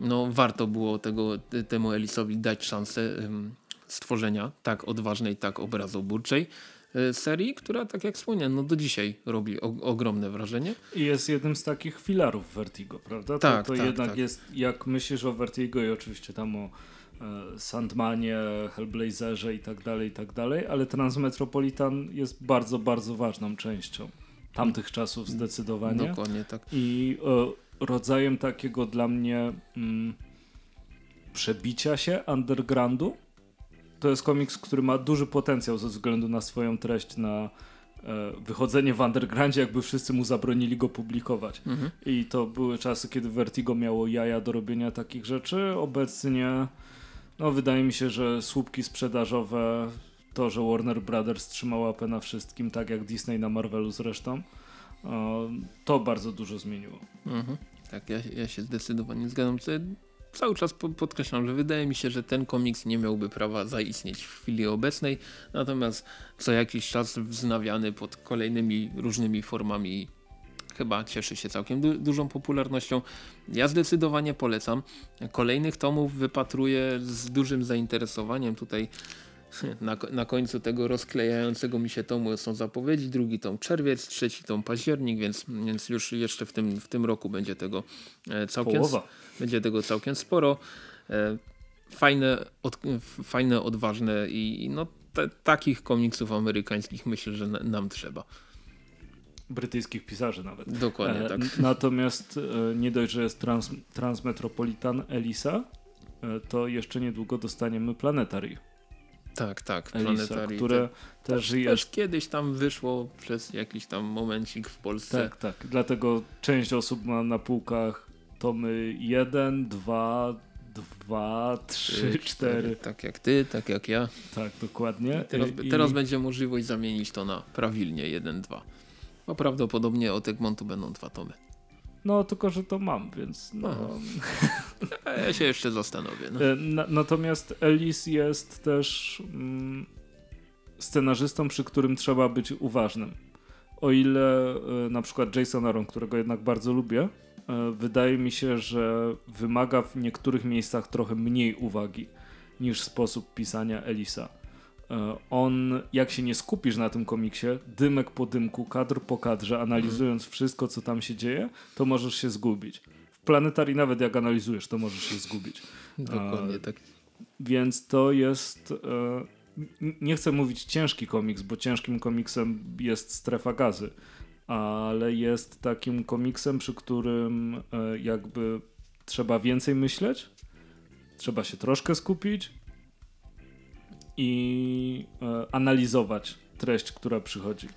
no, warto było tego, temu Elisowi dać szansę stworzenia tak odważnej, tak obrazoburczej e, serii, która tak jak wspomniałem, no do dzisiaj robi o, ogromne wrażenie. I jest jednym z takich filarów Vertigo, prawda? Tak, to, to tak, jednak tak. jest, jak myślisz o Vertigo i oczywiście tam o e, Sandmanie, Hellblazerze i tak dalej, i tak dalej, ale Transmetropolitan jest bardzo, bardzo ważną częścią tamtych czasów zdecydowanie. Dokładnie tak. I e, rodzajem takiego dla mnie mm, przebicia się undergroundu. To jest komiks, który ma duży potencjał ze względu na swoją treść, na e, wychodzenie w undergroundzie, jakby wszyscy mu zabronili go publikować. Mhm. I to były czasy, kiedy Vertigo miało jaja do robienia takich rzeczy. Obecnie no, wydaje mi się, że słupki sprzedażowe to, że Warner Brothers trzyma łapę na wszystkim, tak jak Disney na Marvelu zresztą, to bardzo dużo zmieniło. Mhm. Tak, ja, ja się zdecydowanie zgadzam. Cały czas podkreślam, że wydaje mi się, że ten komiks nie miałby prawa zaistnieć w chwili obecnej, natomiast co jakiś czas wznawiany pod kolejnymi różnymi formami chyba cieszy się całkiem du dużą popularnością. Ja zdecydowanie polecam. Kolejnych tomów wypatruję z dużym zainteresowaniem. Tutaj na, na końcu tego rozklejającego mi się tomu są zapowiedzi. Drugi tom czerwiec, trzeci tom październik, więc, więc już jeszcze w tym, w tym roku będzie tego e, całkiem, Połowa. będzie tego całkiem sporo. E, Fajne, od, fajne odważne i i no, te, takich komiksów amerykańskich myślę, że na, nam trzeba. Brytyjskich pisarzy nawet. Dokładnie E, tak. Natomiast e, nie dość, że jest trans, Transmetropolitan Elisa, e, to jeszcze niedługo dostaniemy Planetary Tak, tak. Elisa, które Te- też też jest... kiedyś tam wyszło przez jakiś tam momencik w Polsce. Tak, tak. Dlatego część osób ma na półkach tomy 1, 2, 2, 3, 4. Tak jak ty, tak jak ja. Tak, dokładnie. Teraz, I- teraz będzie możliwość zamienić to na prawilnie 1-2. Bo prawdopodobnie od Egmontu będą dwa tomy. No, tylko, że to mam, więc no... A ja się jeszcze zastanowię. No. E, Na, natomiast Ellis jest też mm, scenarzystą, przy którym trzeba być uważnym. O ile e, na przykład Jason Aaron, którego jednak bardzo lubię, e, wydaje mi się, że wymaga w niektórych miejscach trochę mniej uwagi niż sposób pisania Elisa. E, On, jak się nie skupisz na tym komiksie, dymek po dymku, kadr po kadrze, analizując wszystko, co tam się dzieje, to możesz się zgubić. W Planetary nawet jak analizujesz, to możesz się zgubić. Dokładnie A, tak. Więc to jest. E, nie chcę mówić ciężki komiks, bo ciężkim komiksem jest strefa gazy, ale jest takim komiksem, przy którym e, jakby trzeba więcej myśleć, trzeba się troszkę skupić i e, analizować treść, która przychodzi.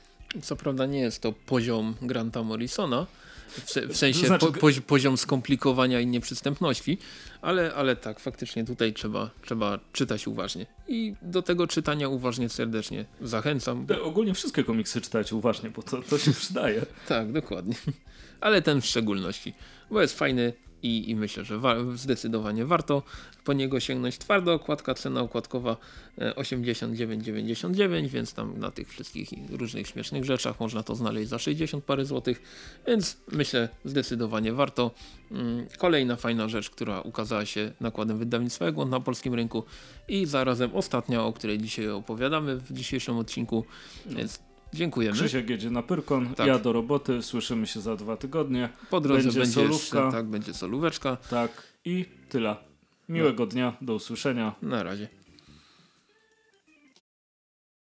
Co prawda nie jest to poziom Granta Morrisona, w, se, w sensie To znaczy- po, pozi- poziom skomplikowania i nieprzystępności, ale, ale tak, faktycznie tutaj trzeba, trzeba czytać uważnie. I do tego czytania uważnie serdecznie zachęcam. Bo, Ogólnie wszystkie komiksy czytajcie uważnie, bo to, to się przydaje. tak, dokładnie. Ale ten w szczególności, bo jest fajny i, i myślę, że wa zdecydowanie warto po niego sięgnąć. Twarda okładka, cena okładkowa e, 89,99, więc tam na tych wszystkich różnych śmiesznych rzeczach można to znaleźć za 60 parę złotych, więc myślę zdecydowanie warto. Mm, Kolejna fajna rzecz, która ukazała się nakładem wydawnictwa Egmont na polskim rynku i zarazem ostatnia, o której dzisiaj opowiadamy w dzisiejszym odcinku, więc dziękujemy. Krzysiek jedzie na Pyrkon, Tak. ja do roboty, słyszymy się za dwa tygodnie. Po drodze będzie będzie, solówka. jeszcze, tak, będzie solóweczka. Tak, i tyle. Miłego dnia, do usłyszenia. Na razie.